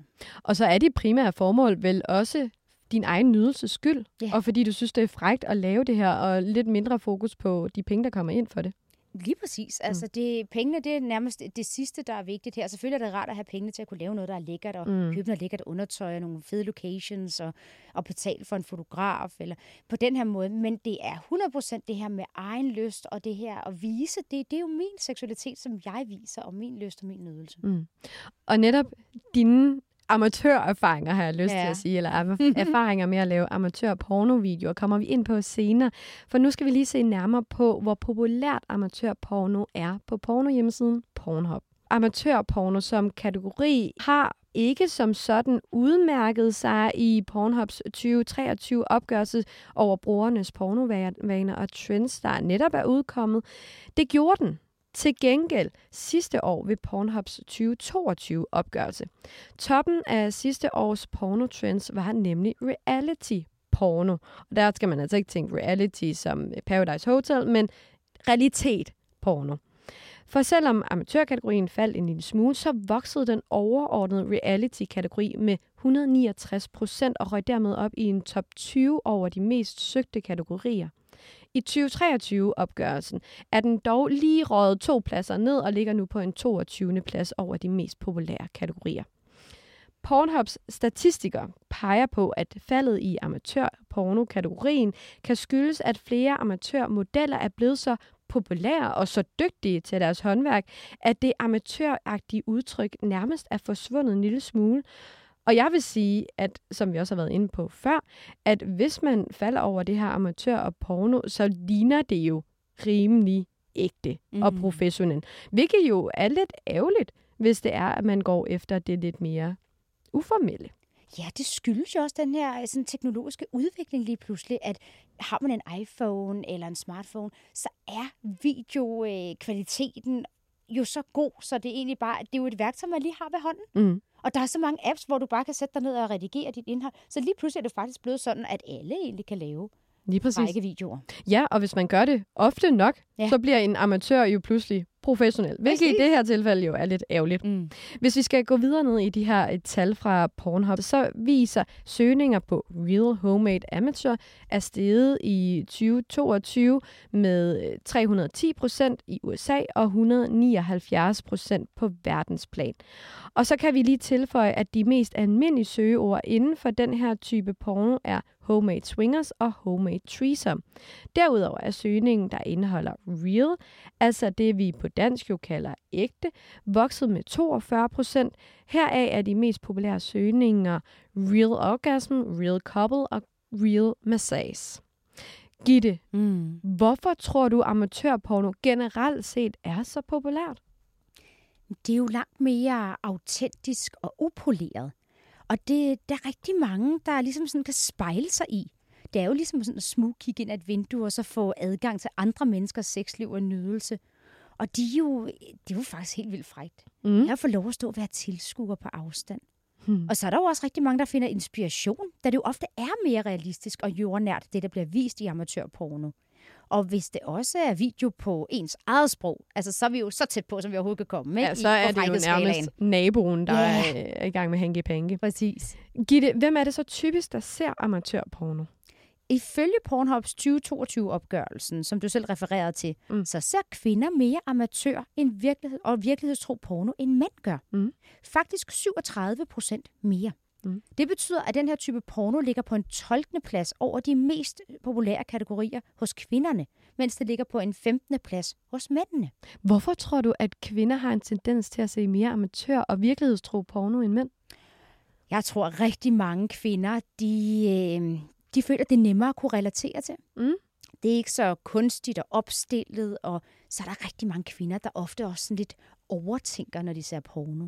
Speaker 2: Og så er de primære formål vel også din egen nydelses skyld,
Speaker 1: Ja.
Speaker 2: og fordi du synes, det er frægt at lave det her, og lidt mindre fokus på de penge, der kommer ind for det.
Speaker 1: Lige præcis. Altså, det, pengene, det er nærmest det sidste, der er vigtigt her. Selvfølgelig er det rart at have pengene til at kunne lave noget, der er lækkert, og mm. købe noget lækkert undertøj, og nogle fede locations, og, og betale for en fotograf, eller på den her måde. Men det er 100% det her med egen lyst, og det her at vise, det, det er jo min seksualitet, som jeg viser, og min lyst og min nydelse. Mm.
Speaker 2: Og netop dine amatørerfaringer, har jeg lyst ja. Til at sige, eller er- erfaringer med at lave amatør-pornovideoer, kommer vi ind på senere. For nu skal vi lige se nærmere på, hvor populært amatørporno er på pornohjemmesiden Pornhub. Amatørporno som kategori har ikke som sådan udmærket sig i Pornhubs 2023 opgørelse over brugernes pornovaner og trends, der netop er udkommet. Det gjorde den til gengæld sidste år ved Pornhubs 2022 opgørelse. Toppen af sidste års pornotrends var nemlig reality porno. Og der skal man altså ikke tænke reality som Paradise Hotel, men realitet porno. For selvom amatørkategorien faldt en lille smule, så voksede den overordnede reality-kategori med 169 procent og røg dermed op i en top 20 over de mest søgte kategorier. I 2023-opgørelsen er den dog lige røget to pladser ned og ligger nu på en 22. plads over de mest populære kategorier. Pornhubs statistikker peger på, at faldet i amatørporno-kategorien kan skyldes, at flere amatørmodeller er blevet så populære og så dygtige til deres håndværk, at det amatøragtige udtryk nærmest er forsvundet en lille smule. Og jeg vil sige, at som vi også har været inde på før, at hvis man falder over det her amatør og porno, så ligner det jo rimelig ægte mm. og
Speaker 1: Mhm.
Speaker 2: professionelt. Hvilket jo er lidt ærgerligt, hvis det er, at man går efter det lidt mere uformelle.
Speaker 1: Ja, det skyldes jo også den her øh, sådan, teknologiske udvikling lige pludselig, at har man en iPhone eller en smartphone, så er videokvaliteten jo så god, så det er egentlig bare, det er jo et værktøj, man lige har ved hånden.
Speaker 2: Mm.
Speaker 1: Og der er så mange apps, hvor du bare kan sætte dig ned og redigere dit indhold. Så lige pludselig er det faktisk blevet sådan, at alle egentlig kan lave
Speaker 2: Lige præcis.
Speaker 1: række videoer.
Speaker 2: Ja, og hvis man gør det ofte nok, ja.
Speaker 1: Ja.
Speaker 2: så bliver en amatør jo pludselig professionel. Hvilket
Speaker 1: Præcis.
Speaker 2: i det her tilfælde jo er lidt ærgerligt.
Speaker 1: Mm.
Speaker 2: Hvis vi skal gå videre ned i de her øh, tal fra Pornhub, så viser søgninger på Real Homemade Amateur er steget i 2022 med øh, 310 procent i USA og 179 procent på verdensplan. Og så kan vi lige tilføje, at de mest almindelige søgeord inden for den her type porno er homemade swingers og homemade threesome. Derudover er søgningen, der indeholder real, altså det vi på dansk jo kalder ægte, vokset med 42 procent. Heraf er de mest populære søgninger real orgasm, real couple og real massage. Gitte,
Speaker 1: Mm.
Speaker 2: hvorfor tror du amatørporno generelt set er så populært?
Speaker 1: Det er jo langt mere autentisk og upoleret. Og det, der er rigtig mange, der ligesom sådan kan spejle sig i. Det er jo ligesom sådan at smug kigge ind ad et vindue, og så få adgang til andre menneskers sexliv og nydelse. Og de er jo, det er jo faktisk helt vildt frægt.
Speaker 2: Mm.
Speaker 1: Jeg får lov at stå og være tilskuer på afstand.
Speaker 2: Hmm.
Speaker 1: Og så er der jo også rigtig mange, der finder inspiration, da det jo ofte er mere realistisk og jordnært, det der bliver vist i amatørporno. Og hvis det også er video på ens eget sprog, altså så er vi jo så tæt på, som vi overhovedet kan komme. Ikke?
Speaker 2: Ja, så er det jo nærmest naboen, der
Speaker 1: Ja.
Speaker 2: er, i gang med hanky panky.
Speaker 1: Præcis.
Speaker 2: Gitte, hvem er det så typisk, der ser amatørporno?
Speaker 1: Ifølge Pornhubs 2022-opgørelsen, som du selv refererede til,
Speaker 2: Mm.
Speaker 1: så ser kvinder mere amatør end virkelighed, og virkelighedstro porno, end mænd gør.
Speaker 2: Mm.
Speaker 1: Faktisk 37 procent mere.
Speaker 2: Mm.
Speaker 1: Det betyder, at den her type porno ligger på en 12. plads over de mest populære kategorier hos kvinderne, mens det ligger på en 15. plads hos mændene.
Speaker 2: Hvorfor tror du, at kvinder har en tendens til at se mere amatør og virkelighedstro porno end mænd?
Speaker 1: Jeg tror, at rigtig mange kvinder, de, øh, de føler, det er nemmere at kunne relatere til.
Speaker 2: Mm.
Speaker 1: Det er ikke så kunstigt og opstillet, og så er der rigtig mange kvinder, der ofte også sådan lidt overtænker, når de ser porno.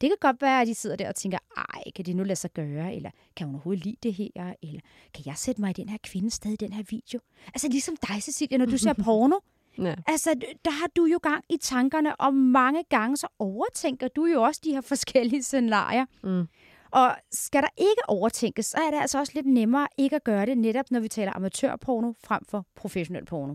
Speaker 1: Det kan godt være, at de sidder der og tænker, ej, kan det nu lade sig gøre? Eller kan hun overhovedet lide det her? Eller kan jeg sætte mig i den her kvinde sted i den her video? Altså ligesom dig, Cecilia, når du ser porno.
Speaker 2: Ja.
Speaker 1: Altså, der har du jo gang i tankerne, og mange gange så overtænker du jo også de her forskellige scenarier.
Speaker 2: Mm.
Speaker 1: Og skal der ikke overtænkes, så er det altså også lidt nemmere ikke at gøre det, netop når vi taler amatørporno frem for professionel porno.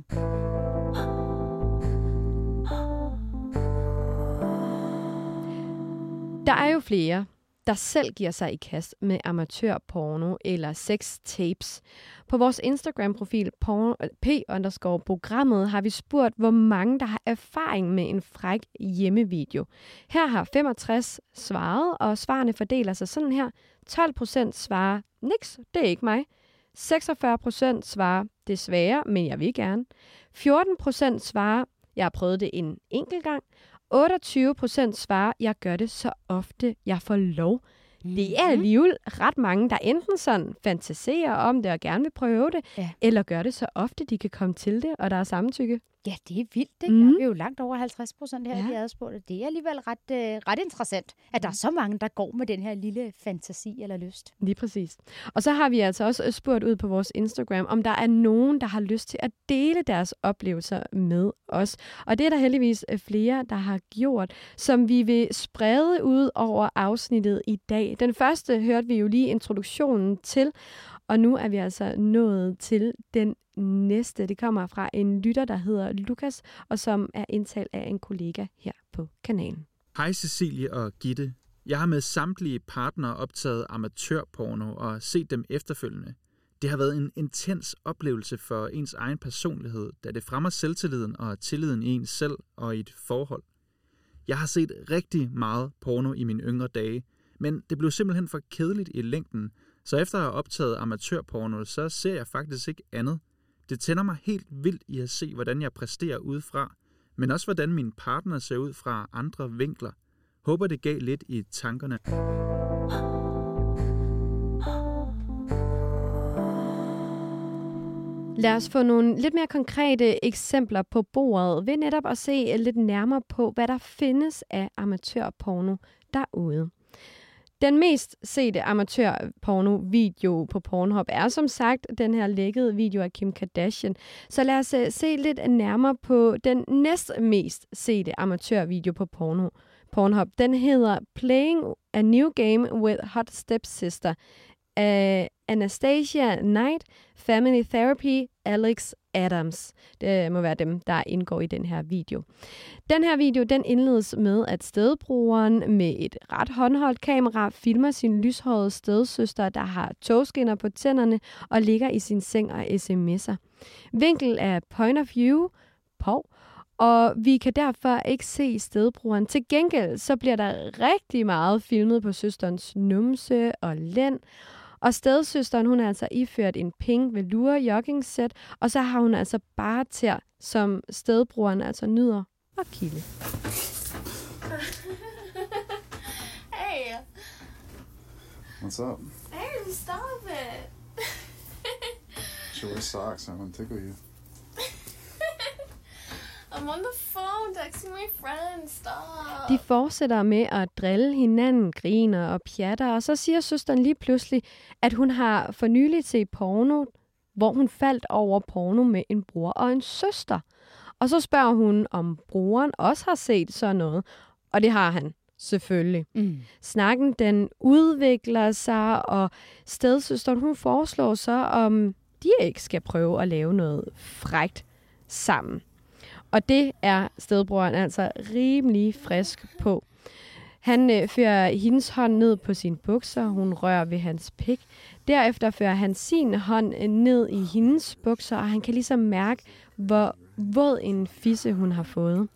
Speaker 2: Der er jo flere, der selv giver sig i kast med amatørporno eller sex tapes. På vores Instagram-profil p-programmet har vi spurgt, hvor mange der har erfaring med en fræk hjemmevideo. Her har 65 svaret, og svarene fordeler sig sådan her. 12 procent svarer, niks, det er ikke mig. 46 procent svarer, desværre, men jeg vil gerne. 14 procent svarer, jeg har prøvet det en enkelt gang. 28 procent svarer, jeg gør det så ofte, jeg får lov. Det er alligevel ret mange, der enten sådan fantaserer om det og gerne vil prøve det,
Speaker 1: Ja.
Speaker 2: eller gør det så ofte, de kan komme til det, og der er samtykke.
Speaker 1: Ja, det er vildt. Det mm. er jo langt over 50 procent her,
Speaker 2: Ja.
Speaker 1: de adspurgte. Det er alligevel ret, øh, ret interessant, at der er så mange, der går med den her lille fantasi eller lyst.
Speaker 2: Lige præcis. Og så har vi altså også spurgt ud på vores Instagram, om der er nogen, der har lyst til at dele deres oplevelser med os. Og det er der heldigvis øh, flere, der har gjort, som vi vil sprede ud over afsnittet i dag. Den første hørte vi jo lige introduktionen til, og nu er vi altså nået til den næste. Det kommer fra en lytter, der hedder Lukas, og som er indtalt af en kollega her på kanalen.
Speaker 5: Hej Cecilie og Gitte. Jeg har med samtlige partnere optaget amatørporno og set dem efterfølgende. Det har været en intens oplevelse for ens egen personlighed, da det fremmer selvtilliden og tilliden i ens selv og i et forhold. Jeg har set rigtig meget porno i mine yngre dage, men det blev simpelthen for kedeligt i længden, så efter at have optaget amatørporno, så ser jeg faktisk ikke andet. Det tænder mig helt vildt i at se, hvordan jeg præsterer udefra, men også hvordan min partner ser ud fra andre vinkler. Håber det gav lidt i tankerne.
Speaker 2: Lad os få nogle lidt mere konkrete eksempler på bordet ved netop at se lidt nærmere på, hvad der findes af amatørporno derude. Den mest sete amatørporno-video på Pornhub er som sagt den her lækkede video af Kim Kardashian. Så lad os øh, se lidt nærmere på den næst mest sete amatørvideo på porno. Pornhub. Den hedder Playing a New Game with Hot Stepsister af Anastasia Knight, Family Therapy, Alex Adams. Det må være dem, der indgår i den her video. Den her video, den indledes med, at stedbrugeren med et ret håndholdt kamera filmer sin lyshårede stedsøster, der har togskinner på tænderne og ligger i sin seng og sms'er. Vinkel er point of view, på, og vi kan derfor ikke se stedbrugeren. Til gengæld så bliver der rigtig meget filmet på søsterens numse og lænd, og stedsøsteren, hun er altså iført en pink velour jogging-sæt, og så har hun altså bare tær, som stedbrugeren altså nyder at kilde.
Speaker 6: Hey,
Speaker 7: What's up?
Speaker 6: hey, stop it.
Speaker 7: Should wear socks. I'm gonna tickle you.
Speaker 6: I'm on the phone texting my friend. Stop.
Speaker 2: De fortsætter med at drille hinanden, griner og pjatter, og så siger søsteren lige pludselig, at hun har for nyligt set porno, hvor hun faldt over porno med en bror og en søster. Og så spørger hun, om broren også har set sådan noget, og det har han selvfølgelig.
Speaker 1: Mm.
Speaker 2: Snakken den udvikler sig, og stedsøsteren hun foreslår så, om de ikke skal prøve at lave noget frægt sammen. Og det er stedbroren altså rimelig frisk på. Han øh, fører hendes hånd ned på sine bukser, hun rører ved hans pik. Derefter fører han sin hånd øh, ned i hendes bukser, og han kan ligesom mærke, hvor våd en fisse hun har fået.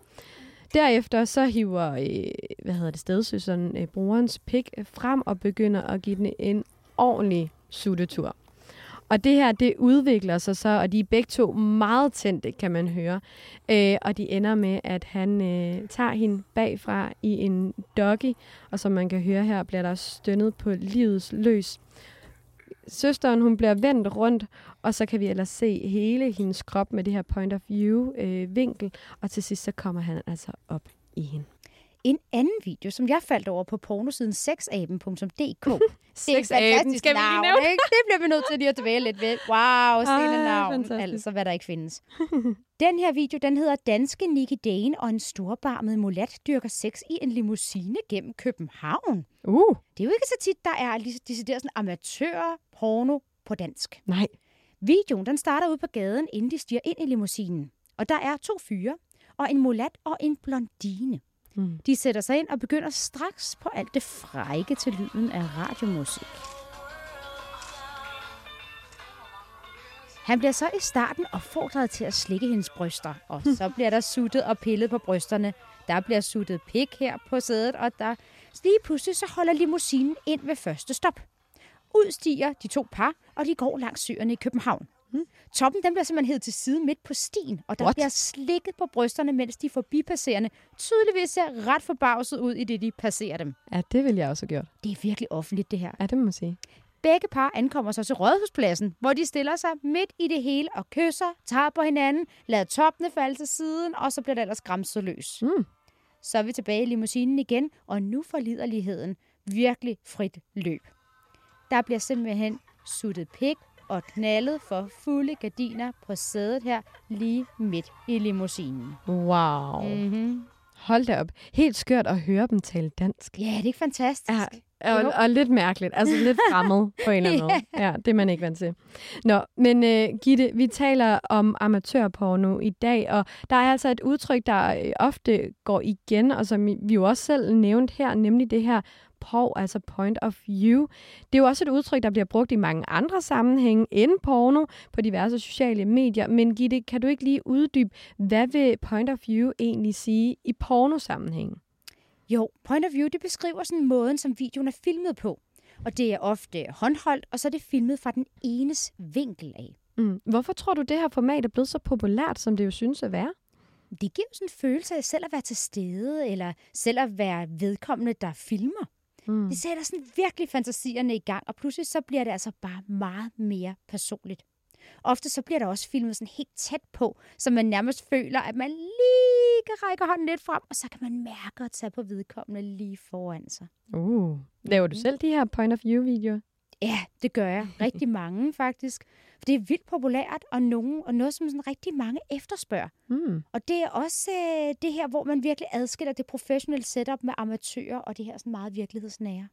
Speaker 2: Derefter så hiver øh, hvad hedder det, stedsøsteren øh, brorens pik frem og begynder at give den en ordentlig suttetur. Og det her, det udvikler sig så, og de er begge to meget tændte, kan man høre. Øh, og de ender med, at han øh, tager hende bagfra i en doggy, og som man kan høre her, bliver der stønnet på livets løs. Søsteren, hun bliver vendt rundt, og så kan vi ellers se hele hendes krop med det her point of view øh, vinkel, og til sidst så kommer han altså op i hende.
Speaker 1: En anden video, som jeg faldt over på pornosiden sexaben.dk.
Speaker 2: Sexaben, skal vi lige nævne?
Speaker 1: ikke? Det bliver vi nødt til lige at dvæle lidt ved. Wow, se
Speaker 2: Ej,
Speaker 1: det navn.
Speaker 2: fantastisk.
Speaker 1: Altså, hvad der ikke findes. Den her video, den hedder Danske Nicky Dane og en storbarmet mulat dyrker sex i en limousine gennem København.
Speaker 2: Uh,
Speaker 1: Det er jo ikke så tit, der er lige decideret sådan amatør porno på dansk.
Speaker 2: nej.
Speaker 1: Videoen den starter ude på gaden, inden de stiger ind i limousinen. Og der er to fyre, og en mulat og en blondine.
Speaker 2: Mm.
Speaker 1: De sætter sig ind og begynder straks på alt det frække til lyden af radiomusik. Han bliver så i starten opfordret til at slikke hendes bryster, og så bliver der suttet og pillet på brysterne. Der bliver suttet pik her på sædet, og der lige pludselig så holder limousinen ind ved første stop. Udstiger de to par, og de går langs søerne i København. Toppen den bliver simpelthen hed til side midt på stien, og der
Speaker 2: What?
Speaker 1: bliver slikket på brysterne, mens de forbipasserende tydeligvis ser ret forbavset ud i det, de passerer dem.
Speaker 2: Ja, det ville jeg også have gjort.
Speaker 1: Det er virkelig offentligt, det her.
Speaker 2: Ja, det må man sige.
Speaker 1: Begge par ankommer så til Rådhuspladsen, hvor de stiller sig midt i det hele og kysser, tager på hinanden, lader toppene falde til siden, og så bliver der ellers græmset løs.
Speaker 2: Mm.
Speaker 1: Så er vi tilbage i limousinen igen, og nu får liderligheden virkelig frit løb. Der bliver simpelthen suttet pik og knaldet for fulde gardiner på sædet her lige midt i limousinen.
Speaker 2: Wow. Mm.
Speaker 1: Mm-hmm.
Speaker 2: Hold da op. Helt skørt at høre dem tale dansk.
Speaker 1: Ja, det er ikke fantastisk?
Speaker 2: Ja, og,
Speaker 1: Jo.
Speaker 2: og lidt mærkeligt. Altså lidt fremmed på en eller anden måde. Ja, det er man ikke vant til. Nå, men uh, Gitte, vi taler om amatørporno i dag, og der er altså et udtryk, der øh, ofte går igen, og som vi jo også selv nævnte her, nemlig det her POV, altså point of view. Det er jo også et udtryk, der bliver brugt i mange andre sammenhænge end porno på diverse sociale medier. Men Gitte, kan du ikke lige uddybe, hvad vil point of view egentlig sige i pornosammenhæng?
Speaker 1: Jo, point of view, det beskriver sådan måden, som videoen er filmet på. Og det er ofte håndholdt, og så er det filmet fra den enes vinkel af.
Speaker 2: Mm. Hvorfor tror du, det her format er blevet så populært, som det jo synes at være?
Speaker 1: Det giver sådan en følelse af selv at være til stede, eller selv at være vedkommende, der filmer.
Speaker 2: Mm.
Speaker 1: Det sætter sådan virkelig fantasierne i gang, og pludselig så bliver det altså bare meget mere personligt. Ofte så bliver der også filmet sådan helt tæt på, så man nærmest føler, at man lige kan række hånden lidt frem, og så kan man mærke at tage på vedkommende lige foran sig.
Speaker 2: Uh. Laver du selv de her point of view-videoer?
Speaker 1: Ja, det gør jeg. Rigtig mange faktisk. For det er vildt populært, og, nogen, og noget, som sådan rigtig mange efterspørger.
Speaker 2: Mm.
Speaker 1: Og det er også øh, det her, hvor man virkelig adskiller det professionelle setup med amatører, og det her sådan meget virkelighedsnære.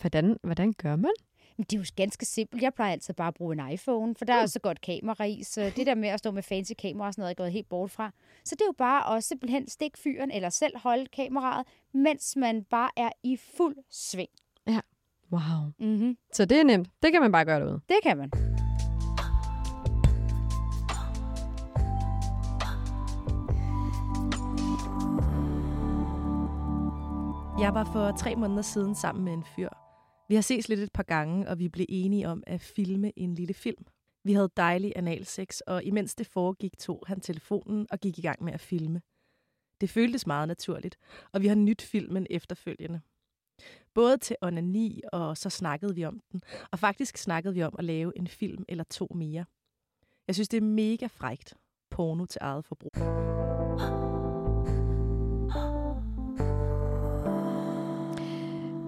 Speaker 2: Hvordan, hvordan gør man?
Speaker 1: Men det er jo ganske simpelt. Jeg plejer altid bare at bruge en iPhone, for der er også så godt kamera i, så det der med at stå med fancy kamera og sådan noget, er gået helt bort fra. Så det er jo bare at simpelthen stikke fyren, eller selv holde kameraet, mens man bare er i fuld sving.
Speaker 2: Wow.
Speaker 1: Mm-hmm.
Speaker 2: Så det er nemt. Det kan man bare gøre derude.
Speaker 1: Det kan man.
Speaker 8: Jeg var for tre måneder siden sammen med en fyr. Vi har ses lidt et par gange, og vi blev enige om at filme en lille film. Vi havde dejlig analsex, og imens det foregik, tog han telefonen og gik i gang med at filme. Det føltes meget naturligt, og vi har nyt filmen efterfølgende. Både til onani, og så snakkede vi om den. Og faktisk snakkede vi om at lave en film eller to mere. Jeg synes, det er mega frægt. Porno til eget forbrug.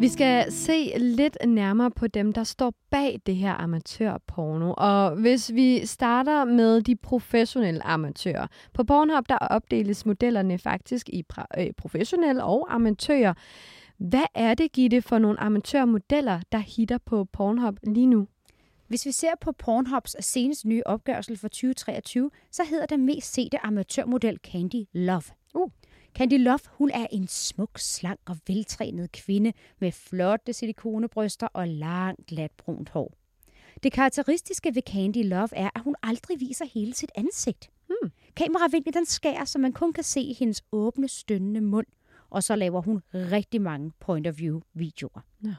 Speaker 2: Vi skal se lidt nærmere på dem, der står bag det her amatørporno. Og hvis vi starter med de professionelle amatører. På Pornhub der opdeles modellerne faktisk i øh, professionelle og amatører. Hvad er det, Gitte, for nogle amatørmodeller, der hitter på Pornhub lige nu?
Speaker 1: Hvis vi ser på Pornhubs seneste nye opgørelse for 2023, så hedder den mest sete amatørmodel Candy Love.
Speaker 2: Uh.
Speaker 1: Candy Love, hun er en smuk, slank og veltrænet kvinde med flotte silikonebryster og langt, glat brunt hår. Det karakteristiske ved Candy Love er, at hun aldrig viser hele sit ansigt.
Speaker 2: Hmm.
Speaker 1: Kameravinklen den skærer, så man kun kan se hendes åbne, stønnende mund, og så laver hun rigtig mange point of view videoer.
Speaker 2: Ja.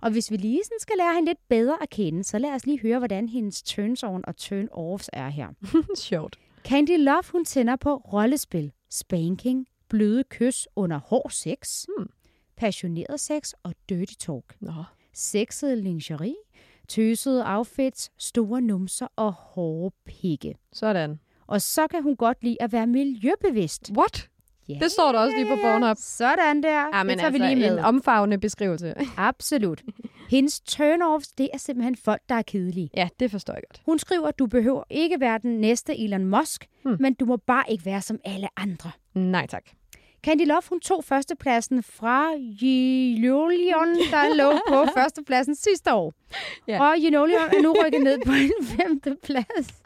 Speaker 1: Og hvis vi lige sådan skal lære hende lidt bedre at kende, så lad os lige høre, hvordan hendes turns on og turn offs er her.
Speaker 2: Sjovt.
Speaker 1: Candy Love, hun tænder på rollespil, spanking, bløde kys under hård sex,
Speaker 2: Hmm.
Speaker 1: passioneret sex og dirty talk.
Speaker 2: Nå.
Speaker 1: Sexet lingerie, tøsede outfits, store numser og hårde pikke.
Speaker 2: Sådan.
Speaker 1: Og så kan hun godt lide at være miljøbevidst.
Speaker 2: What?
Speaker 1: Ja.
Speaker 2: Det står der også lige på Pornhub.
Speaker 1: Sådan der.
Speaker 2: Ja, men
Speaker 1: det tager
Speaker 2: altså,
Speaker 1: vi lige med.
Speaker 2: en omfavnende beskrivelse.
Speaker 1: Absolut. Hendes turn-offs, det er simpelthen folk, der er kedelige.
Speaker 2: Ja, det forstår jeg godt.
Speaker 1: Hun skriver, at du behøver ikke være den næste Elon Musk,
Speaker 2: Hmm.
Speaker 1: men du må bare ikke være som alle andre.
Speaker 2: Nej tak.
Speaker 1: Candy Love, hun tog førstepladsen fra Julian, der lå på førstepladsen sidste år.
Speaker 2: Ja.
Speaker 1: Og Julian er nu rykket ned på en femte plads.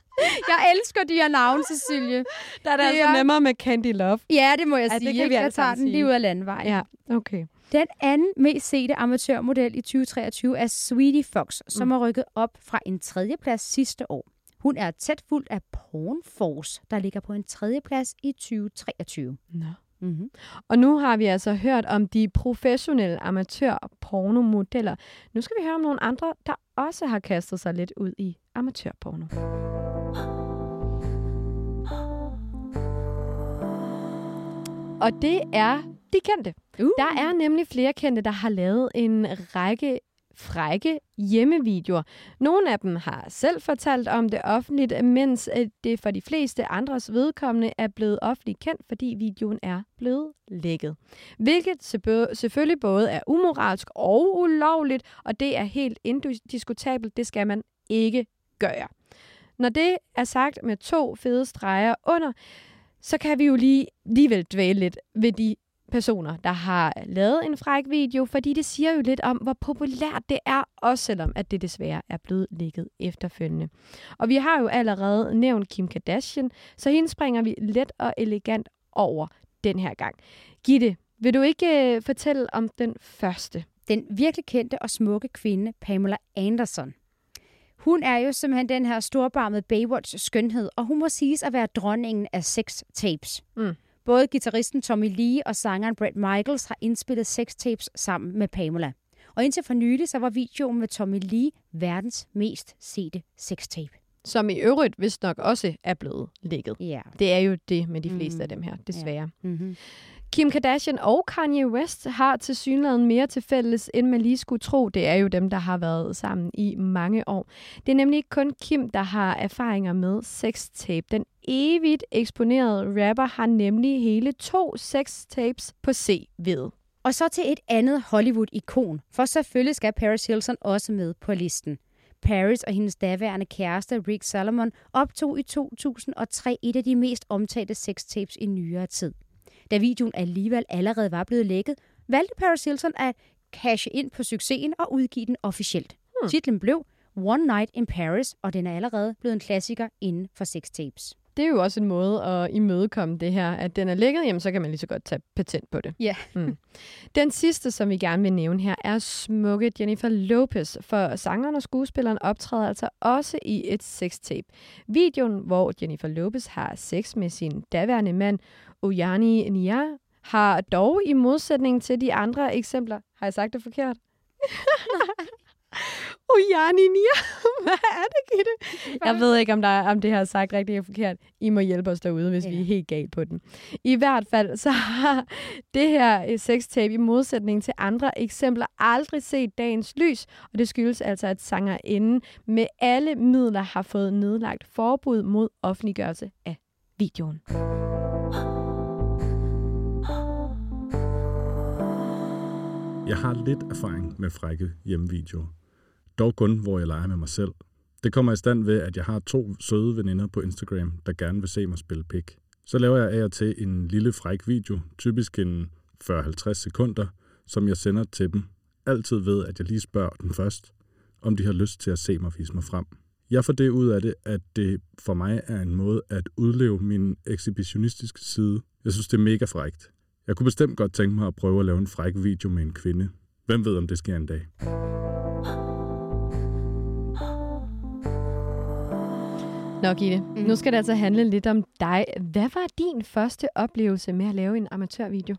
Speaker 1: Jeg elsker de her navne, Cecilie.
Speaker 2: Der er det,
Speaker 1: Det
Speaker 2: altså
Speaker 1: er-
Speaker 2: nemmere med Candy Love.
Speaker 1: Ja, det må jeg
Speaker 2: Ja, det
Speaker 1: sige.
Speaker 2: kan vi
Speaker 1: jeg tager
Speaker 2: sammen
Speaker 1: den lige
Speaker 2: sige.
Speaker 1: ud af landvejen.
Speaker 2: Ja, okay.
Speaker 1: Den anden mest sete amatørmodel i 2023 er Sweetie Fox, som
Speaker 2: Mm.
Speaker 1: er rykket op fra en tredjeplads sidste år. Hun er tæt fuldt af Porn Force, der ligger på en tredjeplads i 2023.
Speaker 2: Nå.
Speaker 1: Mm-hmm.
Speaker 2: Og nu har vi altså hørt om de professionelle amatør-pornomodeller. Nu skal vi høre om nogle andre, der også har kastet sig lidt ud i amatørporno. Og det er de kendte.
Speaker 1: Uh.
Speaker 2: Der er nemlig flere kendte, der har lavet en række frække hjemmevideoer. Nogle af dem har selv fortalt om det offentligt, mens øh, det for de fleste andres vedkommende er blevet offentligt kendt, fordi videoen er blevet lækket. Hvilket selvfølgelig både er umoralsk og ulovligt, og det er helt indiskutabelt. Det skal man ikke gøre. Når det er sagt med to fede streger under, så kan vi jo lige alligevel dvæle lidt ved de personer, der har lavet en fræk video, fordi det siger jo lidt om, hvor populært det er, også selvom at det desværre er blevet ligget efterfølgende. Og vi har jo allerede nævnt Kim Kardashian, så hende springer vi let og elegant over den her gang. Gitte, vil du ikke øh, fortælle om den første?
Speaker 1: Den virkelig kendte og smukke kvinde, Pamela Anderson. Hun er jo simpelthen den her storbarmede Baywatch skønhed, og hun må siges at være dronningen af sex tapes.
Speaker 2: Mm.
Speaker 1: Både gitarristen Tommy Lee og sangeren Brett Michaels har indspillet sex tapes sammen med Pamela. Og indtil for nylig, så var videoen med Tommy Lee verdens mest sete sextape.
Speaker 2: Som i øvrigt vist nok også er blevet lækket.
Speaker 1: Ja.
Speaker 2: Det er jo det med de fleste
Speaker 1: Mm.
Speaker 2: af dem her, desværre.
Speaker 1: Mm-hmm.
Speaker 2: Kim Kardashian og Kanye West har til synligheden mere til fælles, end man lige skulle tro. Det er jo dem, der har været sammen i mange år. Det er nemlig ikke kun Kim, der har erfaringer med sextape. Den evigt eksponerede rapper har nemlig hele to sextapes på CV'et.
Speaker 1: Og så til et andet Hollywood-ikon, for selvfølgelig skal Paris Hilton også med på listen. Paris og hendes daværende kæreste Rick Salomon optog i 2003 et af de mest omtalte sextapes i nyere tid. Da videoen alligevel allerede var blevet lækket, valgte Paris Hilton at cashe ind på succesen og udgive den officielt. Hmm. Titlen blev One Night in Paris, og den er allerede blevet en klassiker inden for sextapes.
Speaker 2: Det er jo også en måde at imødekomme det her, at den er lækket, jamen så kan man lige så godt tage patent på det.
Speaker 1: Ja.
Speaker 2: Mm. Den sidste, som vi gerne vil nævne her, er smukke Jennifer Lopez, for sangeren og skuespilleren optræder altså også i et sextape. Videoen, hvor Jennifer Lopez har sex med sin daværende mand, Oyani Nia, har dog i modsætning til de andre eksempler, har jeg sagt det forkert? Oyani Nia, hvad er det, Gitte? Jeg ved ikke, om, der, er- om det her er sagt rigtigt eller forkert. I må hjælpe os derude, hvis ja. vi er helt galt på den. I hvert fald så har det her øh, sextape i modsætning til andre eksempler aldrig set dagens lys, og det skyldes altså, at sangerinden med alle midler har fået nedlagt forbud mod offentliggørelse af videoen.
Speaker 9: Jeg har lidt erfaring med frække hjemmevideoer. Dog kun, hvor jeg leger med mig selv. Det kommer i stand ved, at jeg har to søde veninder på Instagram, der gerne vil se mig spille pik. Så laver jeg af og til en lille fræk video, typisk en 40-50 sekunder, som jeg sender til dem. Altid ved, at jeg lige spørger dem først, om de har lyst til at se mig vise mig frem. Jeg får det ud af det, at det for mig er en måde at udleve min ekshibitionistiske side. Jeg synes, det er mega frækt. Jeg kunne bestemt godt tænke mig at prøve at lave en fræk video med en kvinde. Hvem ved, om det sker en dag?
Speaker 2: Nå, Gitte, mm. nu skal det altså handle lidt om dig. Hvad var din første oplevelse med at lave en amatørvideo?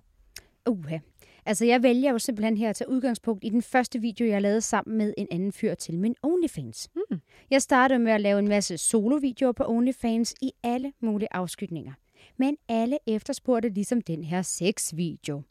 Speaker 1: Uha. Altså, jeg vælger jo simpelthen her at tage udgangspunkt i den første video, jeg lavede sammen med en anden fyr til min OnlyFans.
Speaker 2: Mm.
Speaker 1: Jeg startede med at lave en masse solovideoer på OnlyFans i alle mulige afskygninger. Men alle efterspurgte ligesom den her sexvideo.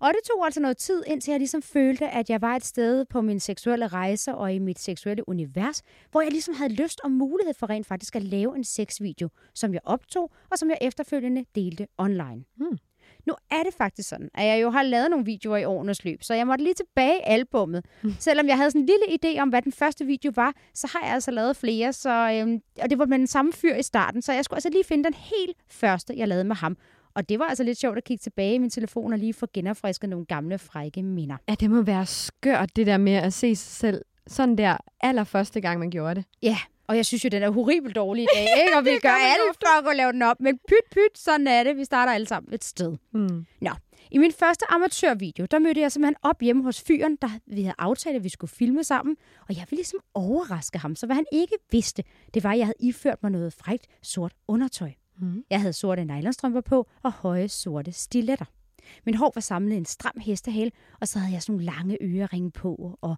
Speaker 1: Og det tog altså noget tid, indtil jeg ligesom følte, at jeg var et sted på min seksuelle rejse og i mit seksuelle univers, hvor jeg ligesom havde lyst og mulighed for rent faktisk at lave en sexvideo, som jeg optog og som jeg efterfølgende delte online.
Speaker 2: Hmm.
Speaker 1: Nu er det faktisk sådan, at jeg jo har lavet nogle videoer i årenes løb, så jeg måtte lige tilbage i albummet. Mm. Selvom jeg havde sådan en lille idé om, hvad den første video var, så har jeg altså lavet flere, så, øhm, og det var med den samme fyr i starten, så jeg skulle altså lige finde den helt første, jeg lavede med ham. Og det var altså lidt sjovt at kigge tilbage i min telefon og lige få genopfrisket nogle gamle, frække minder.
Speaker 2: Ja, det må være skørt, det der med at se sig selv sådan der allerførste gang, man gjorde det.
Speaker 1: Ja, og jeg synes jo, den er horribelt dårlig i dag, ikke? Og vi gør alt for at lave den op. Men pyt, pyt, sådan er det. Vi starter alle sammen et sted.
Speaker 2: Mm.
Speaker 1: Nå, i min første amatørvideo, der mødte jeg simpelthen op hjemme hos fyren, der vi havde aftalt, at vi skulle filme sammen. Og jeg ville ligesom overraske ham, så hvad han ikke vidste, det var, at jeg havde iført mig noget frækt sort undertøj.
Speaker 2: Mm.
Speaker 1: Jeg havde sorte nylonstrømper på og høje sorte stiletter. Min hår var samlet i en stram hestehale, og så havde jeg sådan nogle lange øreringe på. Og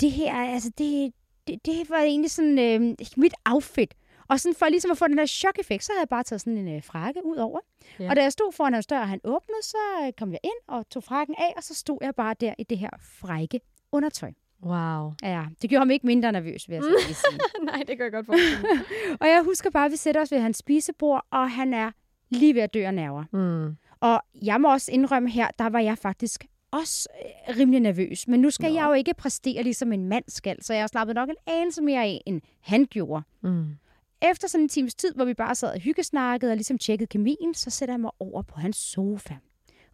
Speaker 1: det her, altså det, det, det var egentlig sådan øh, mit outfit. Og sådan for ligesom at få den der chok-effekt, så havde jeg bare taget sådan en øh, frakke ud over.
Speaker 2: Ja.
Speaker 1: Og da jeg stod foran hans dør, og han åbnede, så øh, kom jeg ind og tog frakken af, og så stod jeg bare der i det her frække undertøj.
Speaker 2: Wow.
Speaker 1: Ja, det gjorde ham ikke mindre nervøs, vil jeg så sige.
Speaker 2: Nej, det kan jeg godt forstå.
Speaker 1: og jeg husker bare, at vi sætter os ved hans spisebord, og han er lige ved at dø af nerver.
Speaker 2: mm.
Speaker 1: Og jeg må også indrømme her, der var jeg faktisk også øh, rimelig nervøs. Men nu skal.
Speaker 2: Nå.
Speaker 1: jeg jo ikke præstere ligesom en mand skal, så jeg har slappet nok en anelse mere af, end han gjorde.
Speaker 2: Mm.
Speaker 1: Efter sådan en times tid, hvor vi bare sad og hyggesnakkede og ligesom tjekkede kemien, så sætter jeg mig over på hans sofa.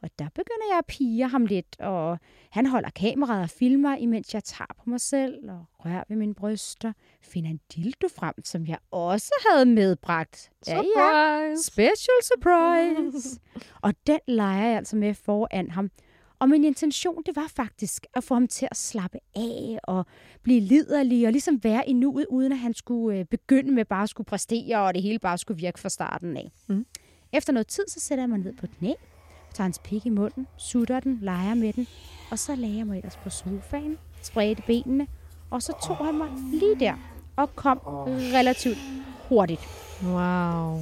Speaker 1: Og der begynder jeg at pige ham lidt, og han holder kameraet og filmer, imens jeg tager på mig selv og rører ved mine bryster. Finder en dildo frem, som jeg også havde medbragt.
Speaker 2: Surprise!
Speaker 1: Special surprise! og den leger jeg altså med foran ham. Og min intention, det var faktisk at få ham til at slappe af og blive liderlig og ligesom være i nuet, uden at han skulle øh, begynde med bare at skulle præstere, og det hele bare skulle virke fra starten af.
Speaker 2: Mm.
Speaker 1: Efter noget tid, så sætter jeg mig ned på knæ, tager hans pik i munden, sutter den, leger med den, og så lagde jeg mig ellers på sofaen, spredte benene, og så tog han mig lige der og kom relativt hurtigt.
Speaker 2: Wow.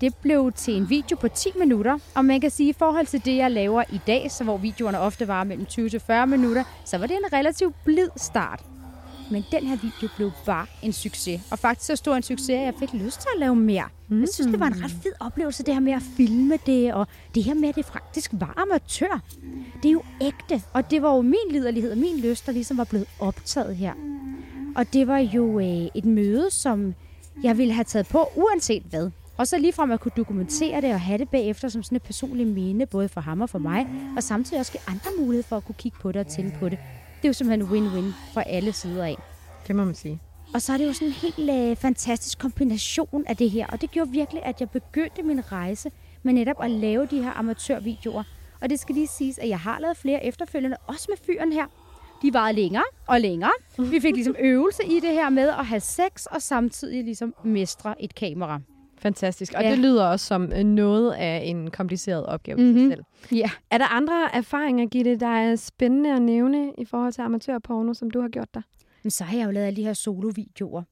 Speaker 1: Det blev til en video på 10 minutter, og man kan sige, at i forhold til det, jeg laver i dag, så hvor videoerne ofte var mellem 20 til 40 minutter, så var det en relativt blid start. Men den her video blev bare en succes. Og faktisk så stor en succes, at jeg fik lyst til at lave mere. Mm. Jeg synes, det var en ret fed oplevelse, det her med at filme det, og det her med, at det faktisk var amatør. Det er jo ægte, og det var jo min liderlighed og min lyst, der ligesom var blevet optaget her. Og det var jo øh, et møde, som jeg ville have taget på, uanset hvad. Og så ligefrem at kunne dokumentere det og have det bagefter som sådan et personligt minde, både for ham og for mig, og samtidig også give andre mulighed for at kunne kigge på det og tænde på det. Det er jo simpelthen win-win fra alle sider af.
Speaker 2: Det må man sige.
Speaker 1: Og så er det jo sådan en helt øh, fantastisk kombination af det her, og det gjorde virkelig, at jeg begyndte min rejse med netop at lave de her amatørvideoer. Og det skal lige siges, at jeg har lavet flere efterfølgende, også med fyren her. De varede længere og længere. Vi fik ligesom øvelse i det her med at have sex, og samtidig ligesom mestre et kamera.
Speaker 2: Fantastisk. Og
Speaker 1: Ja.
Speaker 2: det lyder også som øh, noget af en kompliceret opgave mm-hmm. i
Speaker 1: Mhm.
Speaker 2: sig selv.
Speaker 1: Ja.
Speaker 2: Er der andre erfaringer, Gitte, der er spændende at nævne i forhold til amatørporno, som du har gjort dig?
Speaker 1: Men så har jeg jo lavet alle de her solovideoer.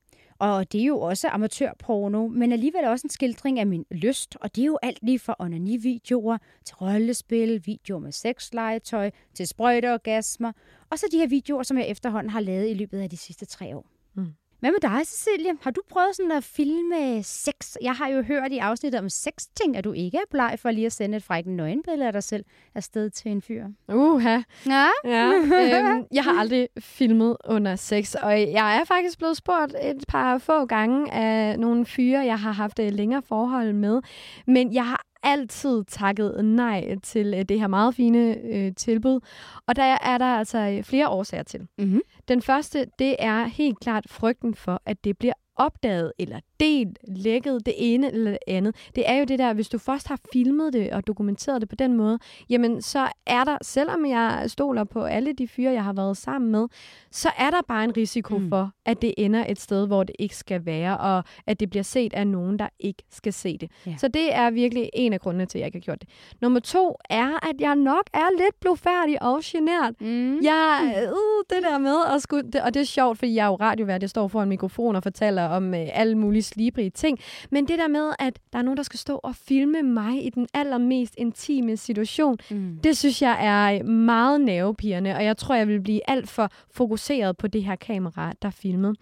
Speaker 1: Og det er jo også amatørporno, men alligevel også en skildring af min lyst. Og det er jo alt lige fra onani-videoer til rollespil, videoer med sexlegetøj, til sprøjteorgasmer. Og så de her videoer, som jeg efterhånden har lavet i løbet af de sidste tre år.
Speaker 2: Mm.
Speaker 1: Hvad med dig, Cecilie? Har du prøvet sådan at filme sex? Jeg har jo hørt i afsnittet om sex ting, at du ikke er bleg for lige at sende et frækken nøgenbillede af dig selv afsted til en fyr.
Speaker 2: Uha.
Speaker 1: Ja?
Speaker 2: Ja, øhm, jeg har aldrig filmet under sex, og jeg er faktisk blevet spurgt et par få gange af nogle fyre, jeg har haft et længere forhold med. Men jeg har altid takket nej til øh, det her meget fine øh, tilbud. Og der er der altså flere årsager til.
Speaker 1: Mm-hmm.
Speaker 2: Den første, det er helt klart frygten for, at det bliver opdaget eller delt, lækket, det ene eller det andet. Det er jo det der, hvis du først har filmet det og dokumenteret det på den måde, jamen så er der, selvom jeg stoler på alle de fyre, jeg har været sammen med, så er der bare en risiko
Speaker 1: Mm.
Speaker 2: for, at det ender et sted, hvor det ikke skal være, og at det bliver set af nogen, der ikke skal se det.
Speaker 1: Ja.
Speaker 2: Så det er virkelig en af grundene til, at jeg ikke har gjort det. Nummer to er, at jeg nok er lidt blodfærdig og genert.
Speaker 1: Mm.
Speaker 2: Jeg, øh, det der med at skulle, det, og det er sjovt, fordi jeg er jo radiovært, jeg står foran en mikrofon og fortæller om øh, alle mulige slibrige ting, men det der med, at der er nogen, der skal stå og filme mig i den allermest intime situation,
Speaker 1: Mm.
Speaker 2: det synes jeg er meget nervepirrende, og jeg tror, jeg vil blive alt for fokuseret på det her kamera, der er filmet.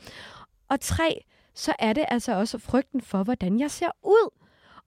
Speaker 2: Og tre, så er det altså også frygten for, hvordan jeg ser ud.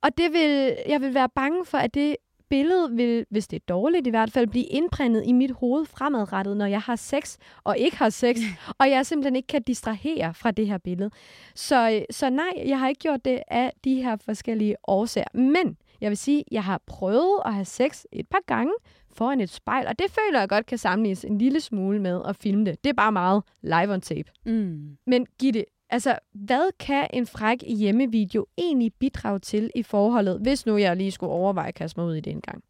Speaker 2: Og det vil, jeg vil være bange for, at det billede vil, hvis det er dårligt i hvert fald, blive indprintet i mit hoved fremadrettet, når jeg har sex og ikke har sex, og jeg simpelthen ikke kan distrahere fra det her billede. Så, så nej, jeg har ikke gjort det af de her forskellige årsager. Men jeg vil sige, jeg har prøvet at have sex et par gange foran et spejl, og det føler jeg godt kan sammenlignes en lille smule med at filme det. Det er bare meget live on tape.
Speaker 1: Mm.
Speaker 2: Men Gitte, altså, hvad kan en fræk hjemmevideo egentlig bidrage til i forholdet, hvis nu jeg lige skulle overveje at kaste mig ud i det en gang?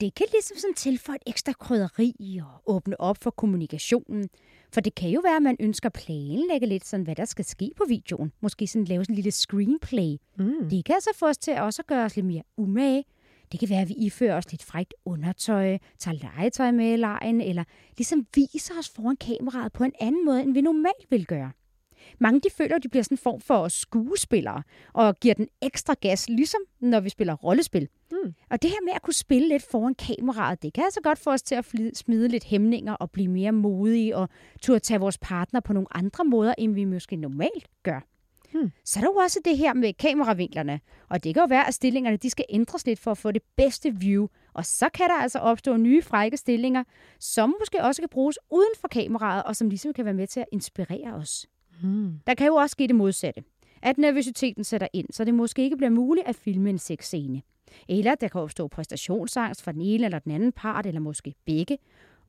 Speaker 1: Det kan ligesom sådan tilføje et ekstra krydderi og åbne op for kommunikationen. For det kan jo være, at man ønsker at planlægge lidt, sådan, hvad der skal ske på videoen. Måske sådan lave sådan en lille screenplay.
Speaker 2: Mm.
Speaker 1: Det kan altså få os til at også gøre os lidt mere umage. Det kan være, at vi ifører os lidt frækt undertøj, tager legetøj med i lejen, eller ligesom viser os foran kameraet på en anden måde, end vi normalt vil gøre. Mange de føler, at de bliver sådan en form for skuespillere, og giver den ekstra gas, ligesom når vi spiller rollespil.
Speaker 2: Mm.
Speaker 1: Og det her med at kunne spille lidt foran kameraet, det kan altså godt få os til at smide lidt hæmninger og blive mere modige og turde tage vores partner på nogle andre måder, end vi måske normalt gør.
Speaker 2: Hmm.
Speaker 1: Så er der jo også det her med kameravinklerne. Og det kan jo være, at stillingerne de skal ændres lidt for at få det bedste view. Og så kan der altså opstå nye frække stillinger, som måske også kan bruges uden for kameraet, og som ligesom kan være med til at inspirere os.
Speaker 2: Mm.
Speaker 1: Der kan jo også ske det modsatte. At nervøsiteten sætter ind, så det måske ikke bliver muligt at filme en sexscene. Eller der kan opstå præstationsangst fra den ene eller den anden part, eller måske begge.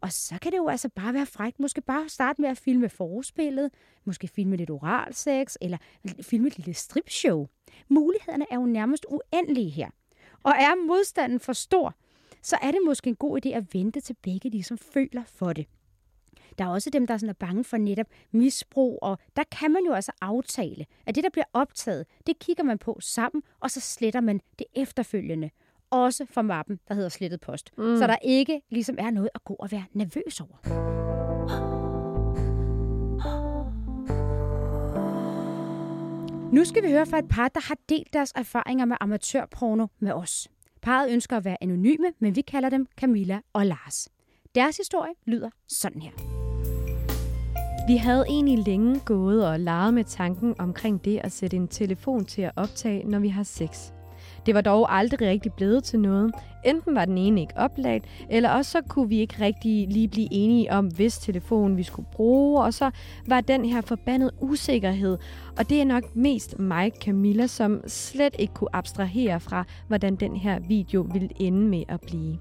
Speaker 1: Og så kan det jo altså bare være frækt. Måske bare starte med at filme forspillet, måske filme lidt oralsex, eller filme et lille stripshow. Mulighederne er jo nærmest uendelige her. Og er modstanden for stor, så er det måske en god idé at vente til begge ligesom føler for det. Der er også dem, der sådan er bange for netop misbrug, og der kan man jo altså aftale, at det, der bliver optaget, det kigger man på sammen, og så sletter man det efterfølgende. Også for mappen, der hedder slettet post. Mm. Så der ikke ligesom er noget at gå og være nervøs over. Nu skal vi høre fra et par, der har delt deres erfaringer med amatørporno med os. Parret ønsker at være anonyme, men vi kalder dem Camilla og Lars. Deres historie lyder sådan her.
Speaker 2: Vi havde egentlig længe gået og leget med tanken omkring det at sætte en telefon til at optage, når vi har sex. Det var dog aldrig rigtig blevet til noget. Enten var den ene ikke opladt, eller også så kunne vi ikke rigtig lige blive enige om, hvis telefon vi skulle bruge, og så var den her forbandede usikkerhed. Og det er nok mest mig, Camilla, som slet ikke kunne abstrahere fra, hvordan den her video ville ende med at blive.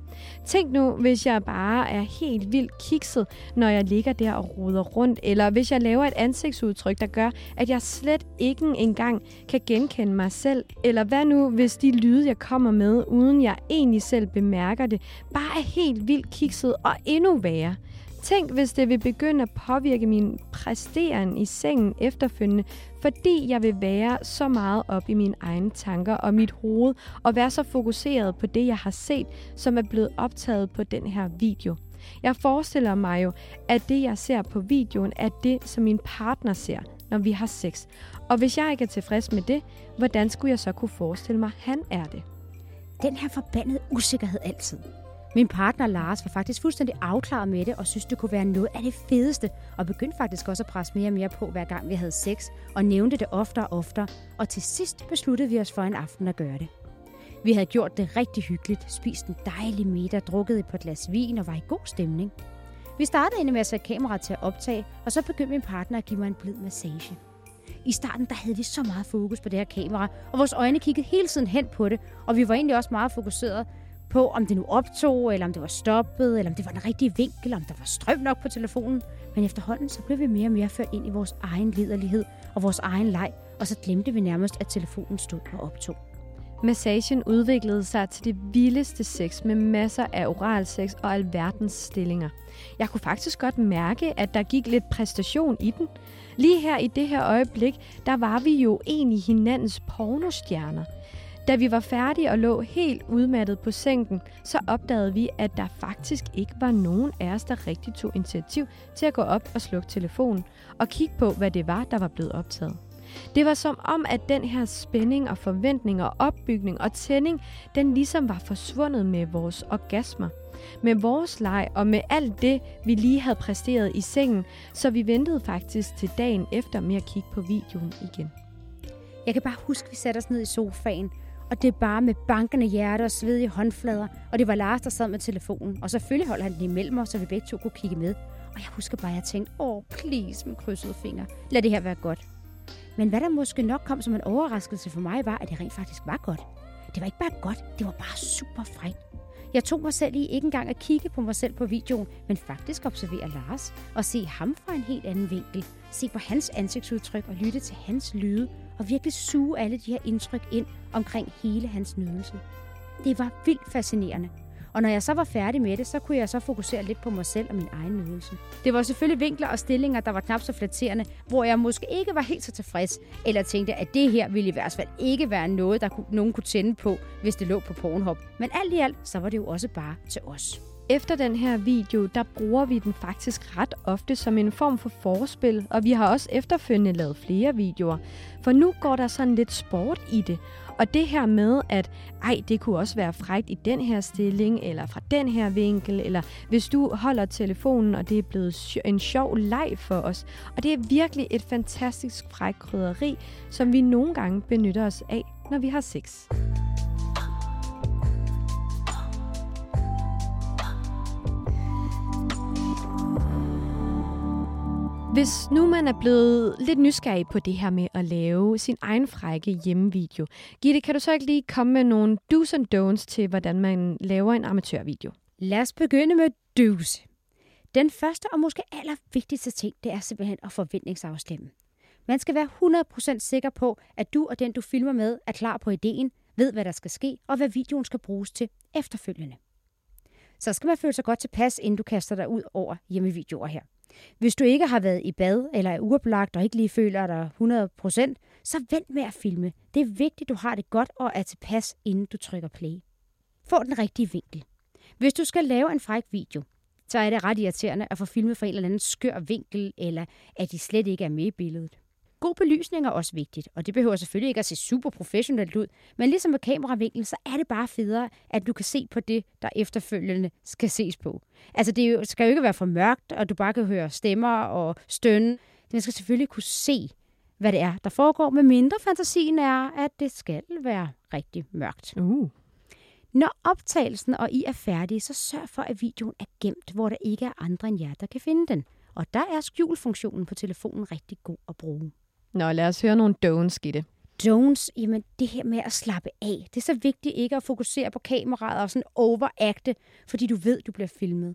Speaker 2: Tænk nu, hvis jeg bare er helt vildt kikset, når jeg ligger der og roder rundt, eller hvis jeg laver et ansigtsudtryk, der gør, at jeg slet ikke engang kan genkende mig selv, eller hvad nu, hvis de lyde, jeg kommer med, uden jeg egentlig selv bemærker det, bare er helt vildt kikset og endnu værre. Tænk, hvis det vil begynde at påvirke min præsteren i sengen efterfølgende, fordi jeg vil være så meget op i mine egne tanker og mit hoved, og være så fokuseret på det, jeg har set, som er blevet optaget på den her video. Jeg forestiller mig jo, at det, jeg ser på videoen, er det, som min partner ser, når vi har sex. Og hvis jeg ikke er tilfreds med det, hvordan skulle jeg så kunne forestille mig, at han er det?
Speaker 1: Den her forbandede usikkerhed altid. Min partner Lars var faktisk fuldstændig afklaret med det, og synes, det kunne være noget af det fedeste, og begyndte faktisk også at presse mere og mere på, hver gang vi havde sex, og nævnte det oftere og oftere, og til sidst besluttede vi os for en aften at gøre det. Vi havde gjort det rigtig hyggeligt, spist en dejlig middag, drukket et par glas vin og var i god stemning. Vi startede egentlig med at sætte kameraet til at optage, og så begyndte min partner at give mig en blid massage. I starten der havde vi så meget fokus på det her kamera, og vores øjne kiggede hele tiden hen på det, og vi var egentlig også meget fokuseret på, om det nu optog, eller om det var stoppet, eller om det var den rigtige vinkel, om der var strøm nok på telefonen. Men efterhånden så blev vi mere og mere ført ind i vores egen liderlighed og vores egen leg, og så glemte vi nærmest, at telefonen stod og optog.
Speaker 2: Massagen udviklede sig til det vildeste sex med masser af oral sex og alverdens stillinger. Jeg kunne faktisk godt mærke, at der gik lidt præstation i den. Lige her i det her øjeblik, der var vi jo egentlig hinandens pornostjerner. Da vi var færdige og lå helt udmattet på sengen, så opdagede vi, at der faktisk ikke var nogen af os, der rigtig tog initiativ til at gå op og slukke telefonen og kigge på, hvad det var, der var blevet optaget. Det var som om, at den her spænding og forventning og opbygning og tænding, den ligesom var forsvundet med vores orgasmer. Med vores leg og med alt det, vi lige havde præsteret i sengen, så vi ventede faktisk til dagen efter med at kigge på videoen igen.
Speaker 1: Jeg kan bare huske, at vi satte os ned i sofaen, og det er bare med bankende hjerte og svedige håndflader, og det var Lars, der sad med telefonen, og selvfølgelig holdt han den imellem os, så vi begge to kunne kigge med. Og jeg husker bare, at jeg tænkte, åh, oh, please, med krydsede fingre. Lad det her være godt. Men hvad der måske nok kom som en overraskelse for mig, var, at det rent faktisk var godt. Det var ikke bare godt, det var bare super frækt. Jeg tog mig selv i ikke engang at kigge på mig selv på videoen, men faktisk observere Lars og se ham fra en helt anden vinkel. Se på hans ansigtsudtryk og lytte til hans lyde og virkelig suge alle de her indtryk ind omkring hele hans nydelse. Det var vildt fascinerende. Og når jeg så var færdig med det, så kunne jeg så fokusere lidt på mig selv og min egen nydelse. Det var selvfølgelig vinkler og stillinger, der var knap så flatterende, hvor jeg måske ikke var helt så tilfreds, eller tænkte, at det her ville i hvert fald ikke være noget, der kunne, nogen kunne tænde på, hvis det lå på Pornhub. Men alt i alt, så var det jo også bare til os.
Speaker 2: Efter den her video, der bruger vi den faktisk ret ofte som en form for forspil, og vi har også efterfølgende lavet flere videoer. For nu går der sådan lidt sport i det, og det her med, at ej, det kunne også være frægt i den her stilling, eller fra den her vinkel, eller hvis du holder telefonen, og det er blevet en sjov leg for os. Og det er virkelig et fantastisk frækt krydderi, som vi nogle gange benytter os af, når vi har sex. Hvis nu man er blevet lidt nysgerrig på det her med at lave sin egen frække hjemmevideo, Gitte, kan du så ikke lige komme med nogle do's and don'ts til, hvordan man laver en amatørvideo?
Speaker 1: Lad os begynde med do's. Den første og måske allervigtigste ting, det er simpelthen at forventningsafstemme. Man skal være 100% sikker på, at du og den, du filmer med, er klar på ideen, ved, hvad der skal ske, og hvad videoen skal bruges til efterfølgende. Så skal man føle sig godt tilpas, inden du kaster dig ud over hjemmevideoer her. Hvis du ikke har været i bad eller er uoplagt og ikke lige føler dig 100%, så vent med at filme. Det er vigtigt, du har det godt og er tilpas, inden du trykker play. Få den rigtige vinkel. Hvis du skal lave en fræk video, så er det ret irriterende at få filmet fra en eller anden skør vinkel, eller at de slet ikke er med i billedet. God belysning er også vigtigt, og det behøver selvfølgelig ikke at se super professionelt ud, men ligesom med kameravinkel, så er det bare federe, at du kan se på det, der efterfølgende skal ses på. Altså det skal jo ikke være for mørkt, og du bare kan høre stemmer og stønne. Man skal selvfølgelig kunne se, hvad det er, der foregår, med mindre fantasien er, at det skal være rigtig mørkt.
Speaker 2: Uh.
Speaker 1: Når optagelsen og I er færdige, så sørg for, at videoen er gemt, hvor der ikke er andre end jer, der kan finde den. Og der er skjulfunktionen på telefonen rigtig god at bruge.
Speaker 2: Nå, lad os høre nogle don'ts, Gitte.
Speaker 1: Don'ts, jamen det her med at slappe af. Det er så vigtigt ikke at fokusere på kameraet og sådan overacte, fordi du ved, du bliver filmet.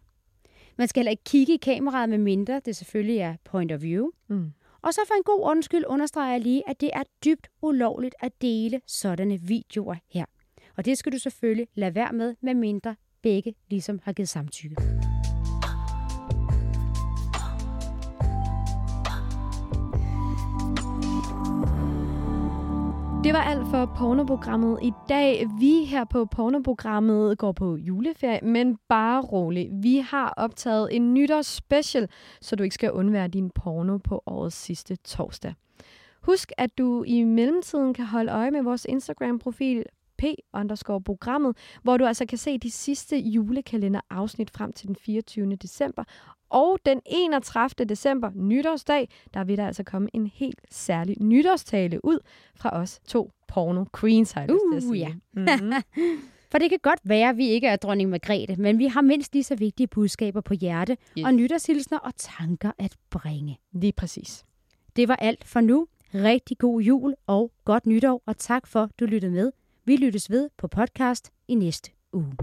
Speaker 1: Man skal heller ikke kigge i kameraet med mindre, det selvfølgelig er point of view.
Speaker 2: Mm.
Speaker 1: Og så for en god undskyld understreger jeg lige, at det er dybt ulovligt at dele sådanne videoer her. Og det skal du selvfølgelig lade være med, med mindre begge ligesom har givet samtykke.
Speaker 2: Det var alt for pornoprogrammet i dag. Vi her på pornoprogrammet går på juleferie, men bare rolig. Vi har optaget en nytårsspecial, så du ikke skal undvære din porno på årets sidste torsdag. Husk, at du i mellemtiden kan holde øje med vores Instagram-profil p-programmet, hvor du altså kan se de sidste julekalender-afsnit frem til den 24. december. Og den 31. december, nytårsdag, der vil der altså komme en helt særlig nytårstale ud fra os to porno queens, har jeg lyst til at
Speaker 1: Uh,
Speaker 2: sige.
Speaker 1: ja.
Speaker 2: Mm-hmm.
Speaker 1: For det kan godt være, at vi ikke er dronning Margrethe, men vi har mindst lige så vigtige budskaber på hjerte Yes. og nytårshilsner og tanker at bringe.
Speaker 2: Lige præcis.
Speaker 1: Det var alt for nu. Rigtig god jul og godt nytår, og tak for, du lyttede med. Vi lyttes ved på podcast i næste uge.